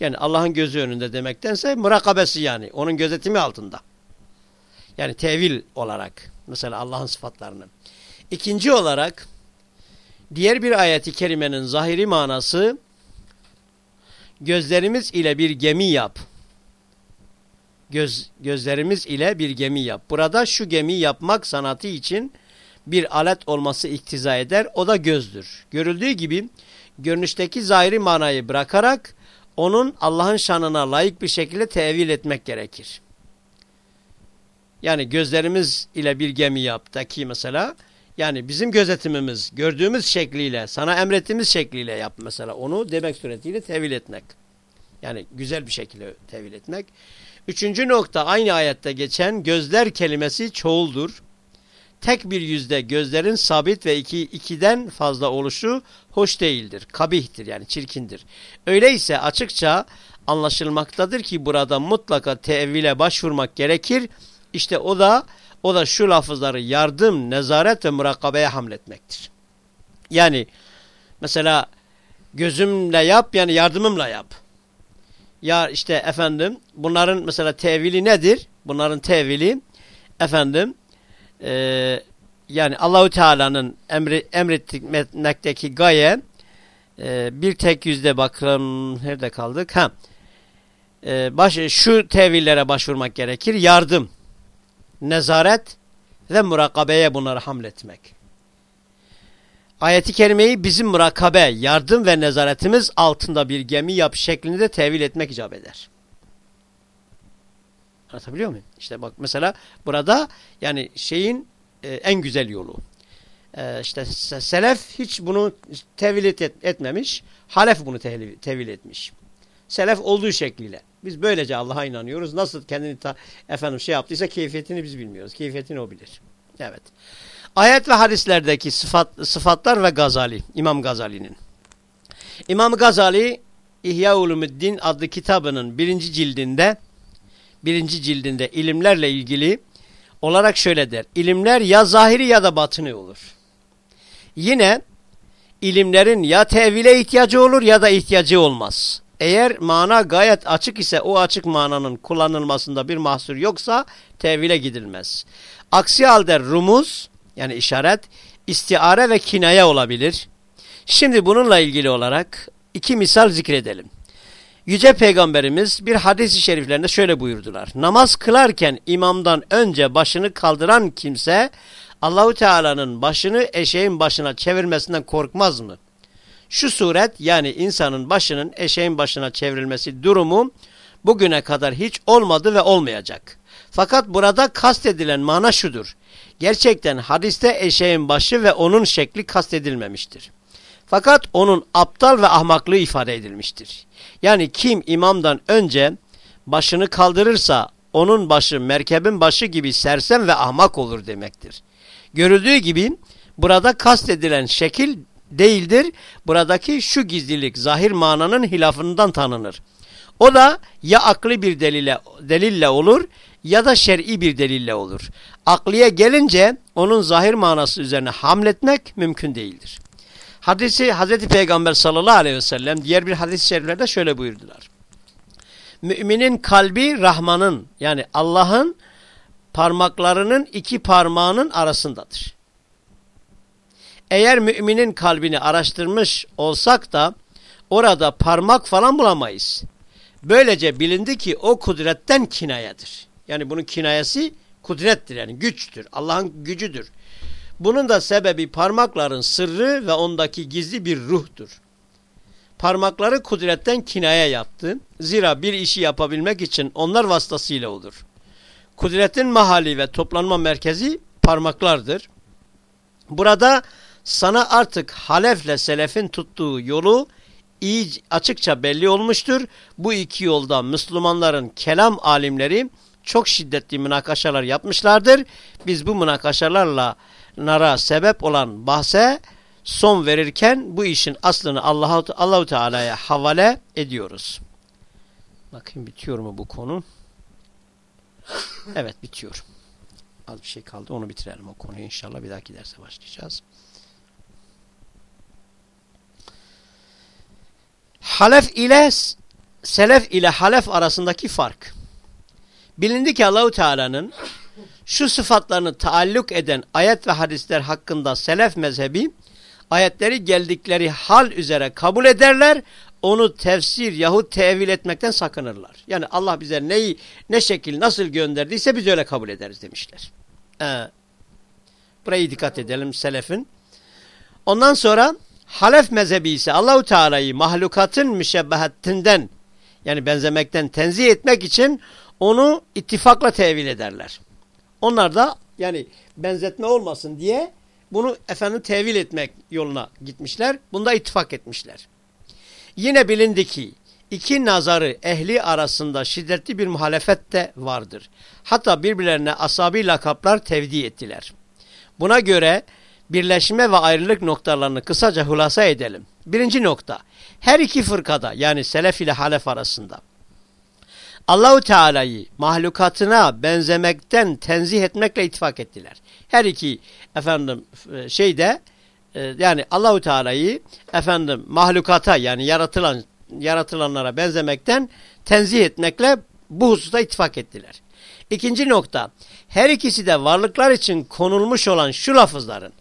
Yani Allah'ın gözü önünde demektense murakabesi yani onun gözetimi altında. Yani tevil olarak mesela Allah'ın sıfatlarını. İkinci olarak diğer bir ayeti kerimenin zahiri manası gözlerimiz ile bir gemi yap göz, gözlerimiz ile bir gemi yap. Burada şu gemi yapmak sanatı için bir alet olması iktiza eder. O da gözdür. Görüldüğü gibi görünüşteki zahiri manayı bırakarak onun Allah'ın şanına layık bir şekilde tevil etmek gerekir. Yani gözlerimiz ile bir gemi yaptaki mesela yani bizim gözetimimiz gördüğümüz şekliyle sana emrettiğimiz şekliyle yap mesela onu demek suretiyle tevil etmek. Yani güzel bir şekilde tevil etmek. Üçüncü nokta aynı ayette geçen gözler kelimesi çoğuldur. Tek bir yüzde gözlerin sabit ve iki, ikiden fazla oluşu hoş değildir. Kabihtir yani çirkindir. Öyleyse açıkça anlaşılmaktadır ki burada mutlaka tevile başvurmak gerekir. İşte o da o da şu lafızları yardım, nezaret ve murakabeye hamletmektir. Yani mesela gözümle yap yani yardımımla yap ya işte efendim bunların mesela tevili nedir? Bunların tevili efendim e, yani Allahu Teala'nın emri, emretmekteki gaye e, bir tek yüzde bakalım nerede kaldık? Ha. E, baş, şu tevillere başvurmak gerekir. Yardım, nezaret ve murakabeye bunları hamletmek ayeti kerimeyi bizim murakabe, yardım ve nezaretimiz altında bir gemi yap şeklinde tevil etmek icap eder. Anlatabiliyor muyum? İşte bak mesela burada yani şeyin e, en güzel yolu. E, işte selef hiç bunu tevil et, etmemiş. Halef bunu tevil, tevil etmiş. Selef olduğu şekliyle. Biz böylece Allah'a inanıyoruz. Nasıl kendini ta, efendim şey yaptıysa keyfiyetini biz bilmiyoruz. Keyfiyetini o bilir. Evet. Ayet ve hadislerdeki sıfat, sıfatlar ve Gazali, İmam Gazali'nin. İmam Gazali İhya Ulumuddin adlı kitabının birinci cildinde birinci cildinde ilimlerle ilgili olarak şöyle der. İlimler ya zahiri ya da batını olur. Yine ilimlerin ya tevile ihtiyacı olur ya da ihtiyacı olmaz. Eğer mana gayet açık ise o açık mananın kullanılmasında bir mahsur yoksa tevile gidilmez. Aksi halde rumuz yani işaret istiare ve kinaya olabilir. Şimdi bununla ilgili olarak iki misal zikredelim. Yüce Peygamberimiz bir hadis-i şeriflerinde şöyle buyurdular. Namaz kılarken imamdan önce başını kaldıran kimse Allahu Teala'nın başını eşeğin başına çevirmesinden korkmaz mı? Şu suret yani insanın başının eşeğin başına çevrilmesi durumu bugüne kadar hiç olmadı ve olmayacak. Fakat burada kastedilen mana şudur. Gerçekten hadiste eşeğin başı ve onun şekli kastedilmemiştir. Fakat onun aptal ve ahmaklığı ifade edilmiştir. Yani kim imamdan önce başını kaldırırsa onun başı merkebin başı gibi sersem ve ahmak olur demektir. Görüldüğü gibi burada kastedilen şekil değildir. Buradaki şu gizlilik zahir mananın hilafından tanınır. O da ya aklı bir delille, delille olur ya da şer'i bir delille olur. Akliye gelince onun zahir manası üzerine hamletmek mümkün değildir. Hadisi Hazreti Peygamber sallallahu aleyhi ve sellem diğer bir hadis-i şeriflerde şöyle buyurdular. Müminin kalbi Rahman'ın yani Allah'ın parmaklarının iki parmağının arasındadır. Eğer müminin kalbini araştırmış olsak da orada parmak falan bulamayız. Böylece bilindi ki o kudretten kinayedir. Yani bunun kinayesi kudrettir yani güçtür. Allah'ın gücüdür. Bunun da sebebi parmakların sırrı ve ondaki gizli bir ruhtur. Parmakları kudretten kinaya yaptı. Zira bir işi yapabilmek için onlar vasıtasıyla olur. Kudretin mahali ve toplanma merkezi parmaklardır. Burada sana artık halefle selefin tuttuğu yolu iyi açıkça belli olmuştur. Bu iki yolda Müslümanların kelam alimleri çok şiddetli münakaşalar yapmışlardır. Biz bu münakaşalarla nara sebep olan bahse son verirken bu işin aslını Allah Allahu Teala'ya havale ediyoruz. Bakayım bitiyor mu bu konu? Evet bitiyor. Az bir şey kaldı onu bitirelim o konuyu inşallah bir dahaki derse başlayacağız. Halef ile selef ile halef arasındaki fark. Bilindi ki Allahu Teala'nın şu sıfatlarını taalluk eden ayet ve hadisler hakkında selef mezhebi ayetleri geldikleri hal üzere kabul ederler. Onu tefsir yahut tevil etmekten sakınırlar. Yani Allah bize neyi ne şekil nasıl gönderdiyse biz öyle kabul ederiz demişler. Ee, burayı dikkat edelim selefin. Ondan sonra Halef mezhebi ise Allahu Teala'yı mahlukatın müşebbehatinden yani benzemekten tenzih etmek için onu ittifakla tevil ederler. Onlar da yani benzetme olmasın diye bunu efendim tevil etmek yoluna gitmişler. Bunda ittifak etmişler. Yine bilindi ki iki nazarı ehli arasında şiddetli bir muhalefet de vardır. Hatta birbirlerine asabi lakaplar tevdi ettiler. Buna göre birleşme ve ayrılık noktalarını kısaca hulasa edelim. Birinci nokta, her iki fırkada yani selef ile halef arasında Allahu Teala'yı mahlukatına benzemekten tenzih etmekle ittifak ettiler. Her iki efendim e, şeyde e, yani Allahu Teala'yı efendim mahlukata yani yaratılan yaratılanlara benzemekten tenzih etmekle bu hususta ittifak ettiler. İkinci nokta, her ikisi de varlıklar için konulmuş olan şu lafızların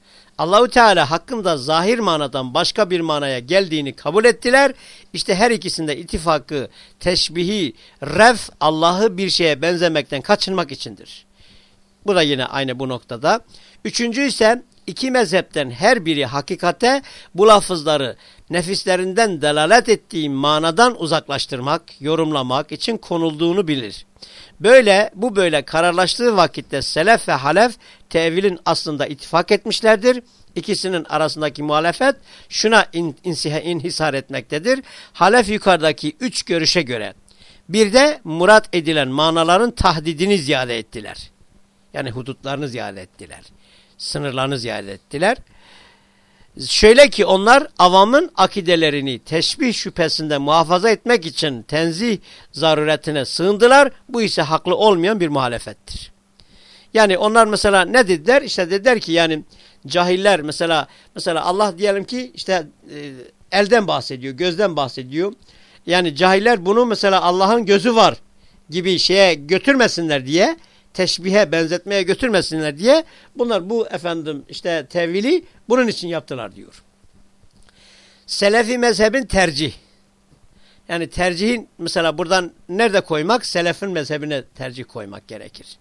Allahu Teala hakkında zahir manadan başka bir manaya geldiğini kabul ettiler. İşte her ikisinde ittifakı, teşbihi, ref Allah'ı bir şeye benzemekten kaçınmak içindir. Bu da yine aynı bu noktada. Üçüncü ise iki mezhepten her biri hakikate bu lafızları nefislerinden delalet ettiği manadan uzaklaştırmak, yorumlamak için konulduğunu bilir. Böyle bu böyle kararlaştığı vakitte selef ve halef tevilin aslında ittifak etmişlerdir. İkisinin arasındaki muhalefet şuna in, insihe, inhisar etmektedir. Halef yukarıdaki üç görüşe göre bir de murat edilen manaların tahdidini ziyade ettiler. Yani hudutlarını ziyade ettiler. Sınırlarını ziyade ettiler. Şöyle ki onlar avamın akidelerini teşbih şüphesinde muhafaza etmek için tenzih zaruretine sığındılar. Bu ise haklı olmayan bir muhalefettir. Yani onlar mesela ne dediler? İşte dediler ki yani cahiller mesela mesela Allah diyelim ki işte e, elden bahsediyor, gözden bahsediyor. Yani cahiller bunu mesela Allah'ın gözü var gibi şeye götürmesinler diye teşbihe benzetmeye götürmesinler diye bunlar bu efendim işte tevili bunun için yaptılar diyor. Selefi mezhebin tercih. Yani tercihin mesela buradan nerede koymak? Selefin mezhebine tercih koymak gerekir.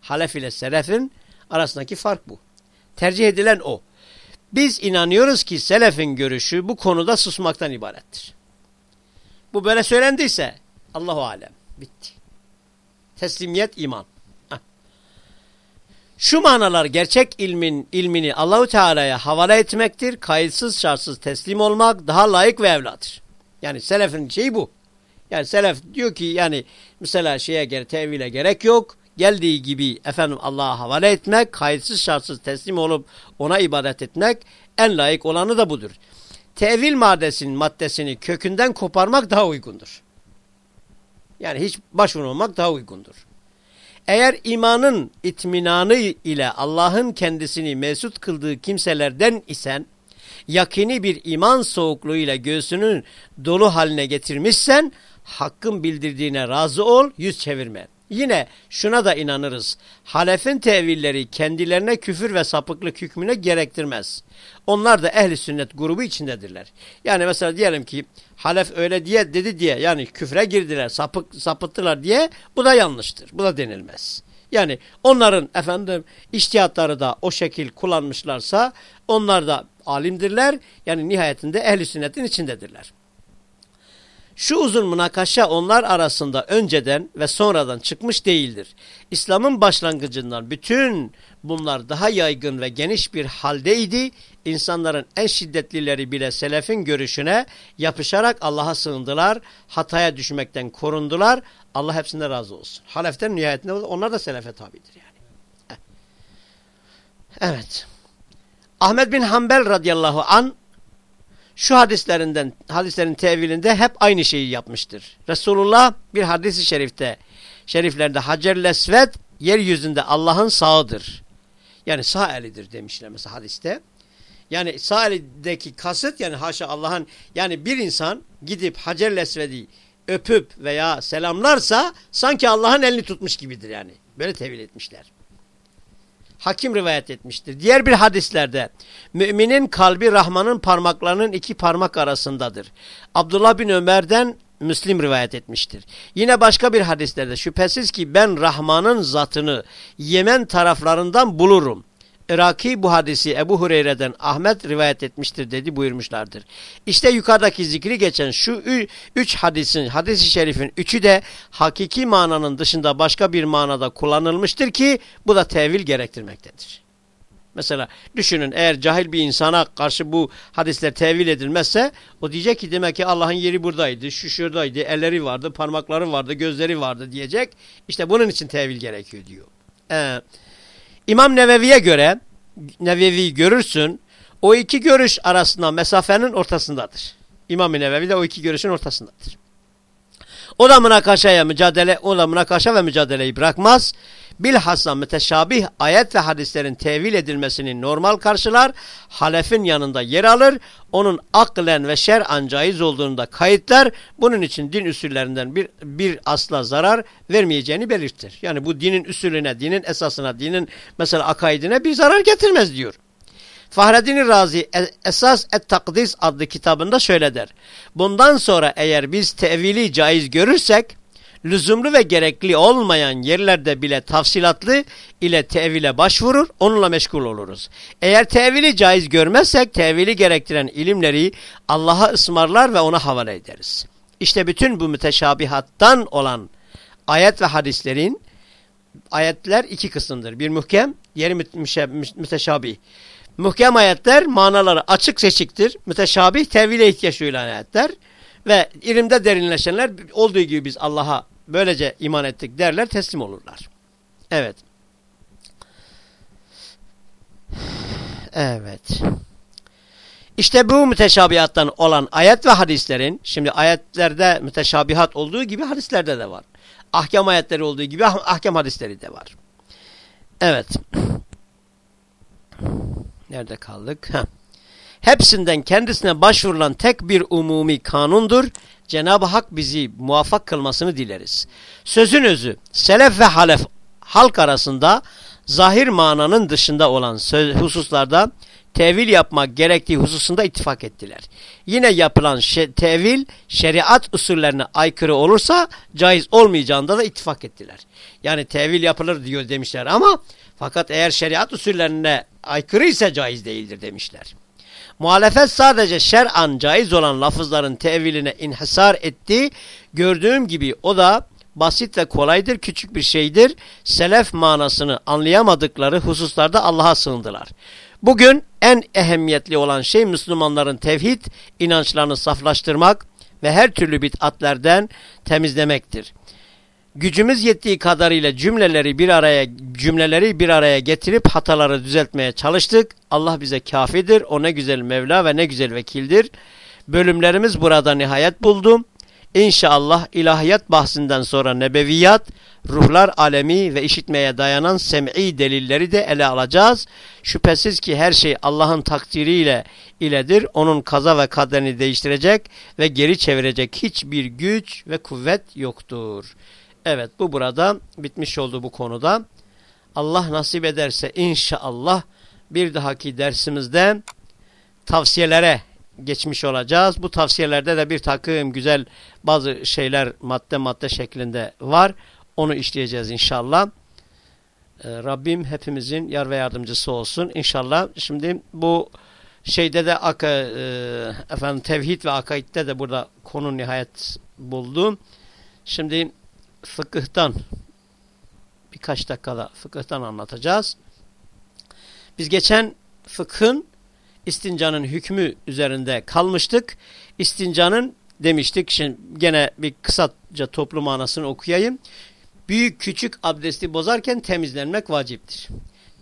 Halef ile selefin arasındaki fark bu. Tercih edilen o. Biz inanıyoruz ki selefin görüşü bu konuda susmaktan ibarettir. Bu böyle söylendiyse Allahu alem bitti. Teslimiyet iman. Şu manalar gerçek ilmin ilmini Allahu Teala'ya havale etmektir. Kayıtsız şartsız teslim olmak daha layık ve evladır. Yani selefin şeyi bu. Yani selef diyor ki yani mesela şeye gere tevhile gerek yok. Geldiği gibi efendim Allah'a havale etmek, kayıtsız şartsız teslim olup ona ibadet etmek en layık olanı da budur. Tevil maddesinin maddesini kökünden koparmak daha uygundur. Yani hiç başvurmamak daha uygundur. Eğer imanın itminanı ile Allah'ın kendisini mesut kıldığı kimselerden isen, yakini bir iman soğukluğu ile göğsünün dolu haline getirmişsen, hakkın bildirdiğine razı ol, yüz çevirme. Yine şuna da inanırız. Halef'in tevilleri kendilerine küfür ve sapıklık hükmüne gerektirmez. Onlar da ehli sünnet grubu içindedirler. Yani mesela diyelim ki Halef öyle diye dedi diye yani küfre girdiler, sapık sapıttılar diye bu da yanlıştır. Bu da denilmez. Yani onların efendim iştihatları da o şekil kullanmışlarsa onlar da alimdirler. Yani nihayetinde ehli sünnetin içindedirler. Şu uzun münakaşa onlar arasında önceden ve sonradan çıkmış değildir. İslam'ın başlangıcından bütün bunlar daha yaygın ve geniş bir haldeydi. İnsanların en şiddetlileri bile selefin görüşüne yapışarak Allah'a sığındılar. Hataya düşmekten korundular. Allah hepsinde razı olsun. Haleften nihayetinde onlar da selefe tabidir yani. Evet. Ahmet bin Hanbel radıyallahu an şu hadislerinden hadislerin tevilinde hep aynı şeyi yapmıştır. Resulullah bir hadisi şerifte şeriflerde Hacer Lesvet yeryüzünde Allah'ın sağıdır. Yani sağ elidir demişler mesela hadiste. Yani sağ elindeki kasıt yani haşa Allah'ın yani bir insan gidip Hacer Lesved'i öpüp veya selamlarsa sanki Allah'ın elini tutmuş gibidir yani. Böyle tevil etmişler. Hakim rivayet etmiştir. Diğer bir hadislerde müminin kalbi Rahman'ın parmaklarının iki parmak arasındadır. Abdullah bin Ömer'den Müslim rivayet etmiştir. Yine başka bir hadislerde şüphesiz ki ben Rahman'ın zatını Yemen taraflarından bulurum. Iraki bu hadisi Ebu Hureyre'den Ahmet rivayet etmiştir dedi buyurmuşlardır. İşte yukarıdaki zikri geçen şu üç hadisin, hadisi şerifin üçü de hakiki mananın dışında başka bir manada kullanılmıştır ki bu da tevil gerektirmektedir. Mesela düşünün eğer cahil bir insana karşı bu hadisler tevil edilmezse o diyecek ki demek ki Allah'ın yeri buradaydı, şu şuradaydı, elleri vardı, parmakları vardı, gözleri vardı diyecek. İşte bunun için tevil gerekiyor diyor. Ee, İmam Nevevi'ye göre Nevevi görürsün o iki görüş arasında mesafenin ortasındadır. İmam-ı Nevevi de o iki görüşün ortasındadır. O da münakaşaya mücadele, o da münakaşa ve mücadeleyi bırakmaz. Bilhassa müteşabih ayet ve hadislerin tevil edilmesini normal karşılar, halefin yanında yer alır, onun aklen ve şer'an caiz olduğunu da kayıtlar, bunun için din üsüllerinden bir, bir asla zarar vermeyeceğini belirtir. Yani bu dinin üsülüne, dinin esasına, dinin mesela akaidine bir zarar getirmez diyor. Fahreddin Razi Esas et Takdis adlı kitabında şöyle der. Bundan sonra eğer biz tevili caiz görürsek, lüzumlu ve gerekli olmayan yerlerde bile tafsilatlı ile tevile başvurur, onunla meşgul oluruz. Eğer tevili caiz görmezsek, tevili gerektiren ilimleri Allah'a ısmarlar ve ona havale ederiz. İşte bütün bu müteşabihattan olan ayet ve hadislerin, ayetler iki kısımdır. Bir muhkem, diğeri müteşabih. Muhkem ayetler manaları açık seçiktir. Müteşabih tevhile ihtiyaç duyulan ayetler. Ve ilimde derinleşenler olduğu gibi biz Allah'a böylece iman ettik derler teslim olurlar. Evet. Evet. İşte bu müteşabihattan olan ayet ve hadislerin, şimdi ayetlerde müteşabihat olduğu gibi hadislerde de var. Ahkam ayetleri olduğu gibi ah, ahkam hadisleri de var. Evet. Nerede kaldık? Heh. Hepsinden kendisine başvurulan tek bir umumi kanundur. Cenab-ı Hak bizi muvaffak kılmasını dileriz. Sözün özü, selef ve halef halk arasında zahir mananın dışında olan söz, hususlarda tevil yapmak gerektiği hususunda ittifak ettiler. Yine yapılan şe tevil şeriat usullerine aykırı olursa caiz olmayacağında da ittifak ettiler. Yani tevil yapılır diyor demişler ama fakat eğer şeriat usullerine aykırı ise caiz değildir demişler. Muhalefet sadece şer'an caiz olan lafızların teviline inhisar etti. Gördüğüm gibi o da basit ve kolaydır, küçük bir şeydir. Selef manasını anlayamadıkları hususlarda Allah'a sığındılar. Bugün en ehemmiyetli olan şey Müslümanların tevhid inançlarını saflaştırmak ve her türlü bid'atlerden temizlemektir. Gücümüz yettiği kadarıyla cümleleri bir araya cümleleri bir araya getirip hataları düzeltmeye çalıştık. Allah bize kafidir. O ne güzel Mevla ve ne güzel vekildir. Bölümlerimiz burada nihayet buldu. İnşallah ilahiyat bahsinden sonra nebeviyat, ruhlar alemi ve işitmeye dayanan sem'i delilleri de ele alacağız. Şüphesiz ki her şey Allah'ın takdiriyle iledir. Onun kaza ve kaderini değiştirecek ve geri çevirecek hiçbir güç ve kuvvet yoktur. Evet bu burada bitmiş oldu bu konuda. Allah nasip ederse inşallah bir dahaki dersimizde tavsiyelere geçmiş olacağız. Bu tavsiyelerde de bir takım güzel bazı şeyler madde madde şeklinde var. Onu işleyeceğiz inşallah. Ee, Rabbim hepimizin yar ve yardımcısı olsun. İnşallah şimdi bu şeyde de e, efendim tevhid ve akaidde de burada konu nihayet buldu. Şimdi fıkıhtan birkaç dakikada fıkıhtan anlatacağız. Biz geçen fıkhın istincanın hükmü üzerinde kalmıştık. İstincanın demiştik. Şimdi gene bir kısaca toplu manasını okuyayım. Büyük küçük abdesti bozarken temizlenmek vaciptir.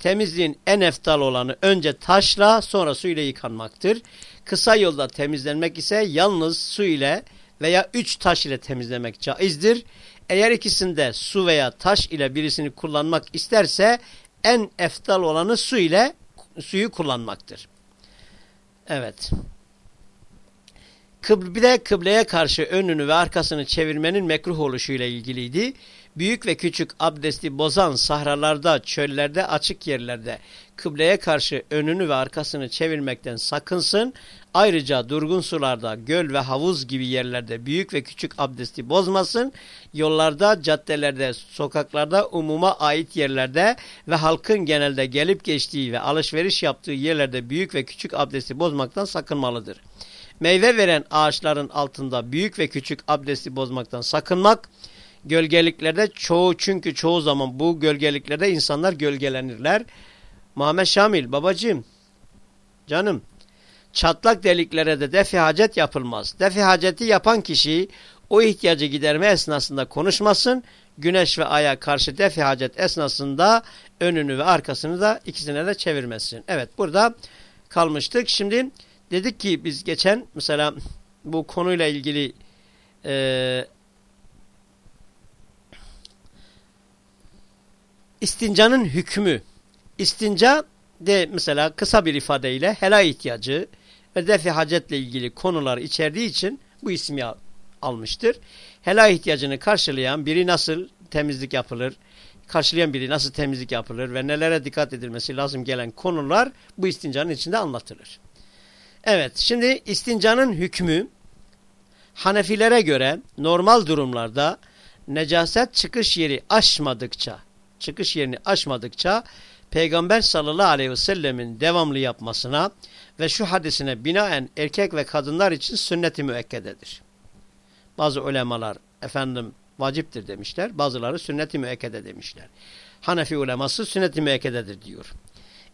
Temizliğin en eftal olanı önce taşla sonra su ile yıkanmaktır. Kısa yolda temizlenmek ise yalnız su ile veya üç taş ile temizlemek caizdir. Eğer ikisinde su veya taş ile birisini kullanmak isterse en eftal olanı su ile suyu kullanmaktır. Evet. De kıbleye karşı önünü ve arkasını çevirmenin mekruh oluşuyla ilgiliydi. Büyük ve küçük abdesti bozan sahralarda, çöllerde, açık yerlerde kıbleye karşı önünü ve arkasını çevirmekten sakınsın. Ayrıca durgun sularda, göl ve havuz gibi yerlerde büyük ve küçük abdesti bozmasın. Yollarda, caddelerde, sokaklarda, umuma ait yerlerde ve halkın genelde gelip geçtiği ve alışveriş yaptığı yerlerde büyük ve küçük abdesti bozmaktan sakınmalıdır. Meyve veren ağaçların altında büyük ve küçük abdesti bozmaktan sakınmak, gölgeliklerde çoğu çünkü çoğu zaman bu gölgeliklerde insanlar gölgelenirler. Muhammed Şamil babacığım canım çatlak deliklere de defi hacet yapılmaz. Defi haceti yapan kişi o ihtiyacı giderme esnasında konuşmasın. Güneş ve aya karşı defi hacet esnasında önünü ve arkasını da ikisine de çevirmesin. Evet burada kalmıştık. Şimdi dedik ki biz geçen mesela bu konuyla ilgili e, istincanın hükmü. İstinca de mesela kısa bir ifadeyle helal ihtiyacı ve defi hacetle ilgili konular içerdiği için bu ismi almıştır. Helal ihtiyacını karşılayan biri nasıl temizlik yapılır, karşılayan biri nasıl temizlik yapılır ve nelere dikkat edilmesi lazım gelen konular bu istincanın içinde anlatılır. Evet şimdi istincanın hükmü Hanefilere göre normal durumlarda necaset çıkış yeri aşmadıkça çıkış yerini aşmadıkça Peygamber sallallahu aleyhi ve sellemin devamlı yapmasına ve şu hadisine binaen erkek ve kadınlar için sünnet-i müekkededir. Bazı ulemalar efendim vaciptir demişler. Bazıları sünnet-i müekkede demişler. Hanefi uleması sünnet-i müekkededir diyor.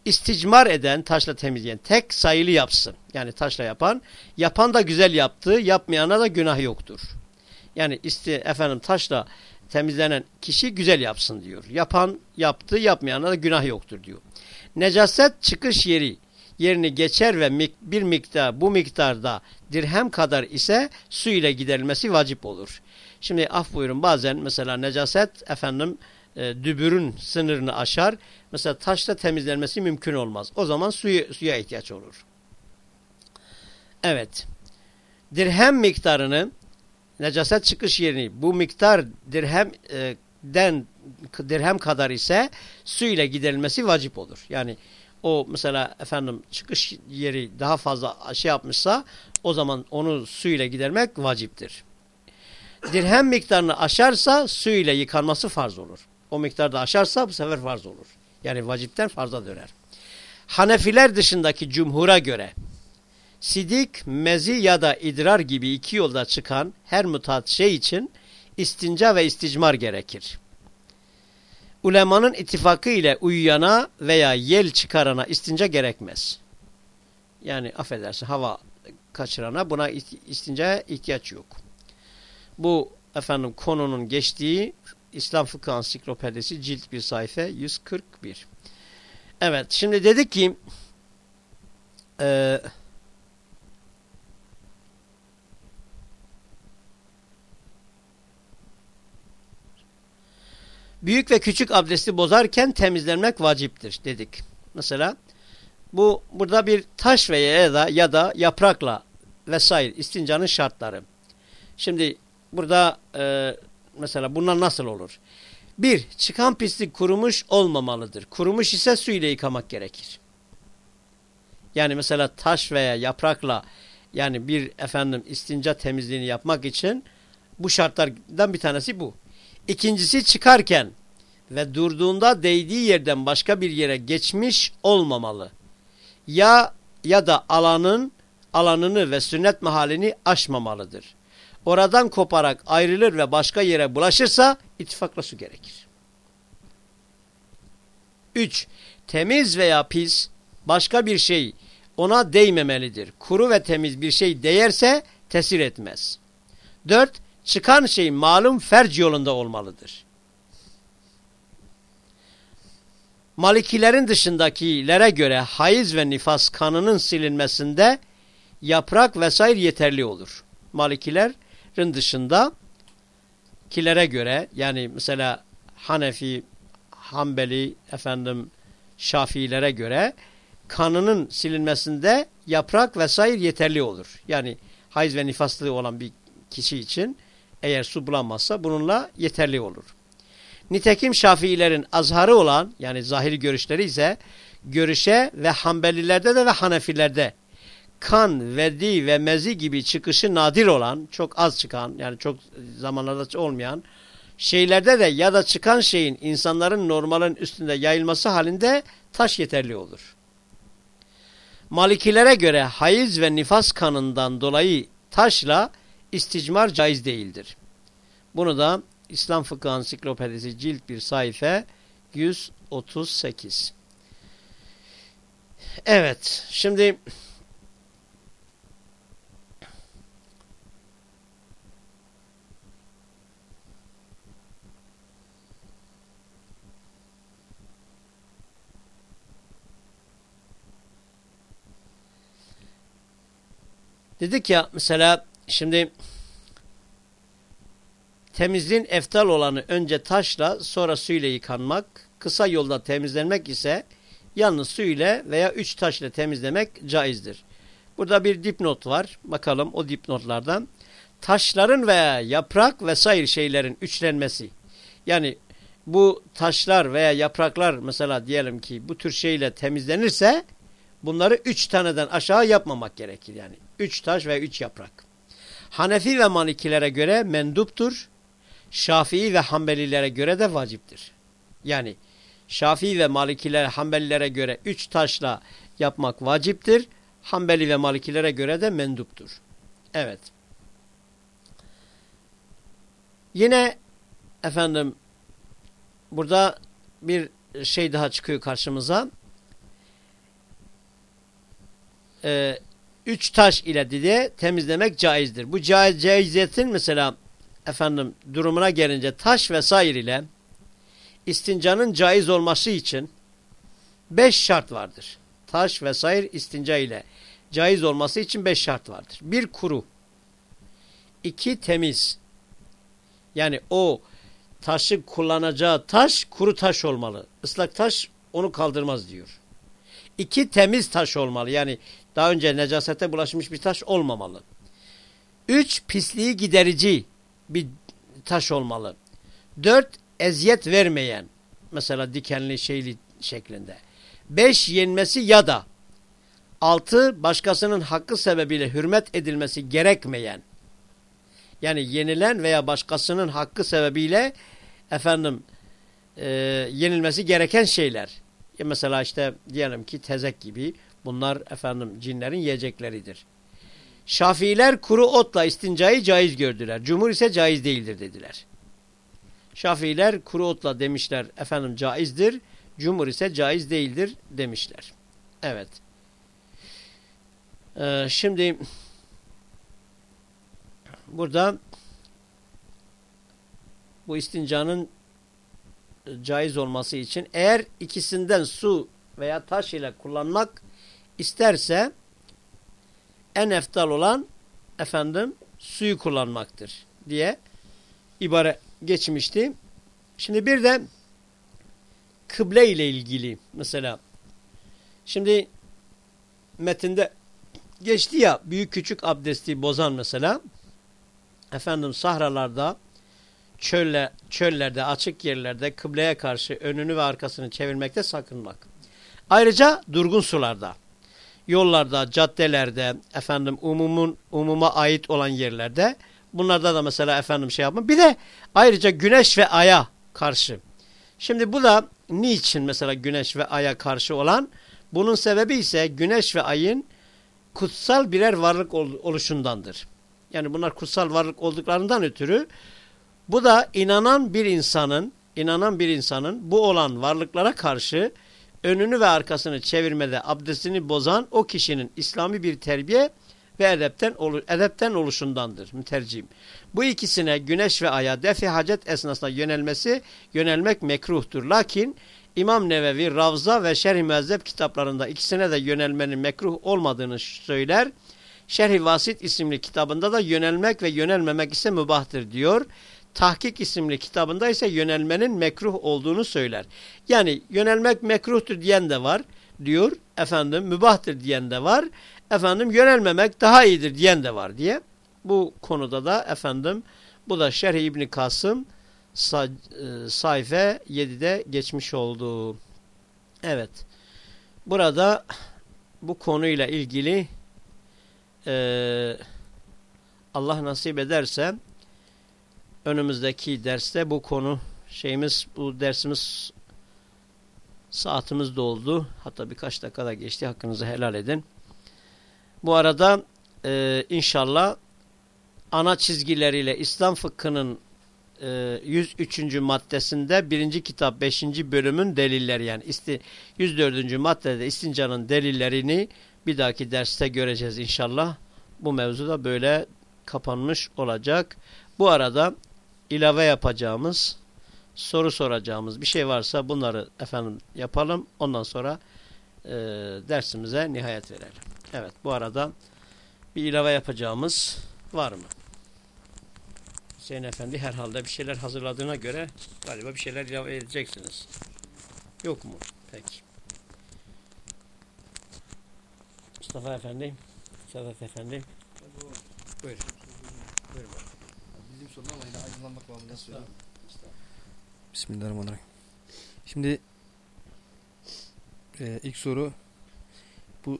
İsticmar eden, taşla temizleyen tek sayılı yapsın. Yani taşla yapan, yapan da güzel yaptı, yapmayana da günah yoktur. Yani isti, efendim taşla temizlenen kişi güzel yapsın diyor. Yapan yaptı, yapmayana da günah yoktur diyor. Necaset çıkış yeri yerini geçer ve bir miktar bu miktarda dirhem kadar ise su ile giderilmesi vacip olur. Şimdi af buyurun bazen mesela necaset efendim e, dübürün sınırını aşar. Mesela taşla temizlenmesi mümkün olmaz. O zaman suyu, suya ihtiyaç olur. Evet. Dirhem miktarını necaset çıkış yerini bu miktar dirhemden dirhem kadar ise su ile giderilmesi vacip olur. Yani o mesela efendim çıkış yeri daha fazla şey yapmışsa o zaman onu su ile gidermek vaciptir. Dirhem miktarını aşarsa su ile yıkanması farz olur. O miktarda aşarsa bu sefer farz olur. Yani vacipten farza döner. Hanefiler dışındaki cumhura göre Sidik, mezi ya da idrar gibi iki yolda çıkan her mutat şey için istinca ve isticmar gerekir. Ulemanın ittifakı ile uyuyana veya yel çıkarana istinca gerekmez. Yani affedersin hava kaçırana buna istincaya ihtiyaç yok. Bu efendim konunun geçtiği İslam Fıkıh Ansiklopedisi cilt bir sayfa 141. Evet şimdi dedik ki e, büyük ve küçük abdesti bozarken temizlenmek vaciptir dedik. Mesela bu burada bir taş veya ya da, ya da yaprakla vesaire istincanın şartları. Şimdi burada e, mesela bunlar nasıl olur? Bir, çıkan pislik kurumuş olmamalıdır. Kurumuş ise su ile yıkamak gerekir. Yani mesela taş veya yaprakla yani bir efendim istinca temizliğini yapmak için bu şartlardan bir tanesi bu. İkincisi çıkarken ve durduğunda değdiği yerden başka bir yere geçmiş olmamalı. Ya ya da alanın alanını ve sünnet mahallini aşmamalıdır. Oradan koparak ayrılır ve başka yere bulaşırsa ittifakla su gerekir. 3. Temiz veya pis başka bir şey ona değmemelidir. Kuru ve temiz bir şey değerse tesir etmez. 4. Çıkan şey malum ferc yolunda olmalıdır. Malikilerin dışındakilere göre hayız ve nifas kanının silinmesinde yaprak vesaire yeterli olur. Malikilerin dışında kilere göre yani mesela Hanefi, Hanbeli, efendim Şafiilere göre kanının silinmesinde yaprak vesaire yeterli olur. Yani hayız ve nifaslı olan bir kişi için eğer su bulamazsa bununla yeterli olur. Nitekim Şafiilerin azharı olan yani zahiri görüşleri ise görüşe ve Hanbelilerde de ve Hanefilerde kan, vedi ve mezi gibi çıkışı nadir olan, çok az çıkan yani çok zamanlarda olmayan şeylerde de ya da çıkan şeyin insanların normalin üstünde yayılması halinde taş yeterli olur. Malikilere göre hayız ve nifas kanından dolayı taşla isticmar caiz değildir. Bunu da İslam Fıkıh Ansiklopedisi cilt bir sayfa 138. Evet, şimdi Dedik ya mesela şimdi temizliğin eftal olanı önce taşla sonra suyla yıkanmak, kısa yolda temizlenmek ise yalnız su ile veya üç taş ile temizlemek caizdir. Burada bir dipnot var. Bakalım o dipnotlardan. Taşların veya yaprak vesaire şeylerin üçlenmesi. Yani bu taşlar veya yapraklar mesela diyelim ki bu tür şeyle temizlenirse bunları üç taneden aşağı yapmamak gerekir. Yani üç taş ve üç yaprak. Hanefi ve Malikilere göre menduptur. Şafii ve Hanbelilere göre de vaciptir. Yani Şafii ve Malikilere, Hanbelilere göre üç taşla yapmak vaciptir. Hanbeli ve Malikilere göre de menduptur. Evet. Yine efendim burada bir şey daha çıkıyor karşımıza. Ee, üç taş ile dedi temizlemek caizdir. Bu caiz, caiziyetin mesela efendim durumuna gelince taş vesaire ile istincanın caiz olması için beş şart vardır. Taş vesaire istinca ile caiz olması için beş şart vardır. Bir kuru. iki temiz. Yani o taşı kullanacağı taş kuru taş olmalı. Islak taş onu kaldırmaz diyor. İki temiz taş olmalı. Yani daha önce necasete bulaşmış bir taş olmamalı. Üç pisliği giderici bir taş olmalı. Dört, eziyet vermeyen, mesela dikenli şeyli şeklinde. Beş, yenmesi ya da. Altı, başkasının hakkı sebebiyle hürmet edilmesi gerekmeyen. Yani yenilen veya başkasının hakkı sebebiyle efendim e, yenilmesi gereken şeyler. Mesela işte diyelim ki tezek gibi Bunlar efendim cinlerin yiyecekleridir. Şafiiler kuru otla istincayı caiz gördüler. Cumhur ise caiz değildir dediler. Şafiiler kuru otla demişler efendim caizdir. Cumhur ise caiz değildir demişler. Evet. Ee, şimdi burada bu istincanın caiz olması için eğer ikisinden su veya taş ile kullanmak isterse en eftal olan efendim suyu kullanmaktır diye ibare geçmişti. Şimdi bir de kıble ile ilgili mesela şimdi metinde geçti ya büyük küçük abdesti bozan mesela efendim sahralarda çölle, çöllerde açık yerlerde kıbleye karşı önünü ve arkasını çevirmekte sakınmak. Ayrıca durgun sularda yollarda, caddelerde, efendim umumun umuma ait olan yerlerde bunlarda da mesela efendim şey yapma. Bir de ayrıca güneş ve aya karşı. Şimdi bu da niçin mesela güneş ve aya karşı olan? Bunun sebebi ise güneş ve ayın kutsal birer varlık oluşundandır. Yani bunlar kutsal varlık olduklarından ötürü bu da inanan bir insanın inanan bir insanın bu olan varlıklara karşı önünü ve arkasını çevirmede abdestini bozan o kişinin İslami bir terbiye ve edepten, edepten oluşundandır mütercim. Bu ikisine güneş ve aya defi hacet esnasında yönelmesi, yönelmek mekruhtur. Lakin İmam Nevevi, Ravza ve Şerh-i Mezzeb kitaplarında ikisine de yönelmenin mekruh olmadığını söyler. Şerh-i Vasit isimli kitabında da yönelmek ve yönelmemek ise mübahtır diyor. Tahkik isimli kitabında ise yönelmenin mekruh olduğunu söyler. Yani yönelmek mekruhtur diyen de var diyor. Efendim mübahtır diyen de var. Efendim yönelmemek daha iyidir diyen de var diye. Bu konuda da efendim bu da Şerh İbni Kasım e, sayfa 7'de geçmiş oldu. Evet. Burada bu konuyla ilgili e, Allah nasip ederse önümüzdeki derste bu konu şeyimiz bu dersimiz saatimiz doldu. Hatta birkaç dakika da geçti. Hakkınızı helal edin. Bu arada e, inşallah ana çizgileriyle İslam fıkhının e, 103. maddesinde birinci kitap 5. bölümün delilleri yani isti, 104. maddede istincanın delillerini bir dahaki derste göreceğiz inşallah. Bu mevzu da böyle kapanmış olacak. Bu arada ilave yapacağımız, soru soracağımız bir şey varsa bunları efendim yapalım. Ondan sonra e, dersimize nihayet verelim. Evet bu arada bir ilave yapacağımız var mı? Hüseyin Efendi herhalde bir şeyler hazırladığına göre galiba bir şeyler ilave edeceksiniz. Yok mu? Peki. Mustafa Efendi, Sedat Efendi. Buyur. Buyurun sorun ama yine aydınlanmak babından söylüyorum. Bismillahirrahmanirrahim. Şimdi e, ilk soru bu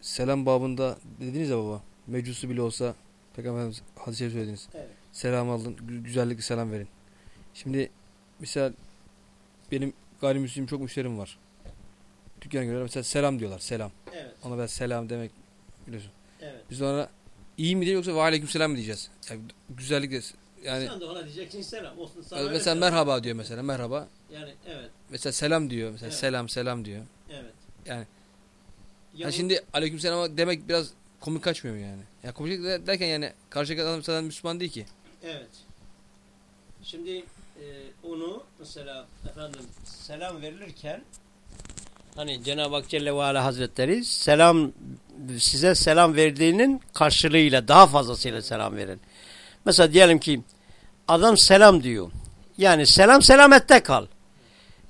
selam babında dediniz ya baba mecusu bile olsa Peygamberimiz hadise söylediniz. Evet. Selam alın, güzellikle selam verin. Şimdi misal benim gayrimüslim çok müşterim var. Dükkan göre mesela selam diyorlar, selam. Evet. Ona ben selam demek biliyorsun. Evet. Biz ona iyi mi diye yoksa ve aleyküm selam mı diyeceğiz? Yani güzellikle yani sen de ona diyeceksin selam olsun sana. Mesela selam. merhaba diyor mesela merhaba. Yani evet. Mesela selam diyor mesela evet. selam selam diyor. Evet. Yani ya ha şimdi aleyküm selam demek biraz komik kaçmıyor mu yani? Ya komik derken yani karşıdaki adam zaten Müslüman değil ki. Evet. Şimdi e, onu mesela efendim selam verilirken hani Cenab-ı Hak Celle ve Ala Hazretleri selam size selam verdiğinin karşılığıyla daha fazlasıyla selam verin. Mesela diyelim ki adam selam diyor. Yani selam selamette kal.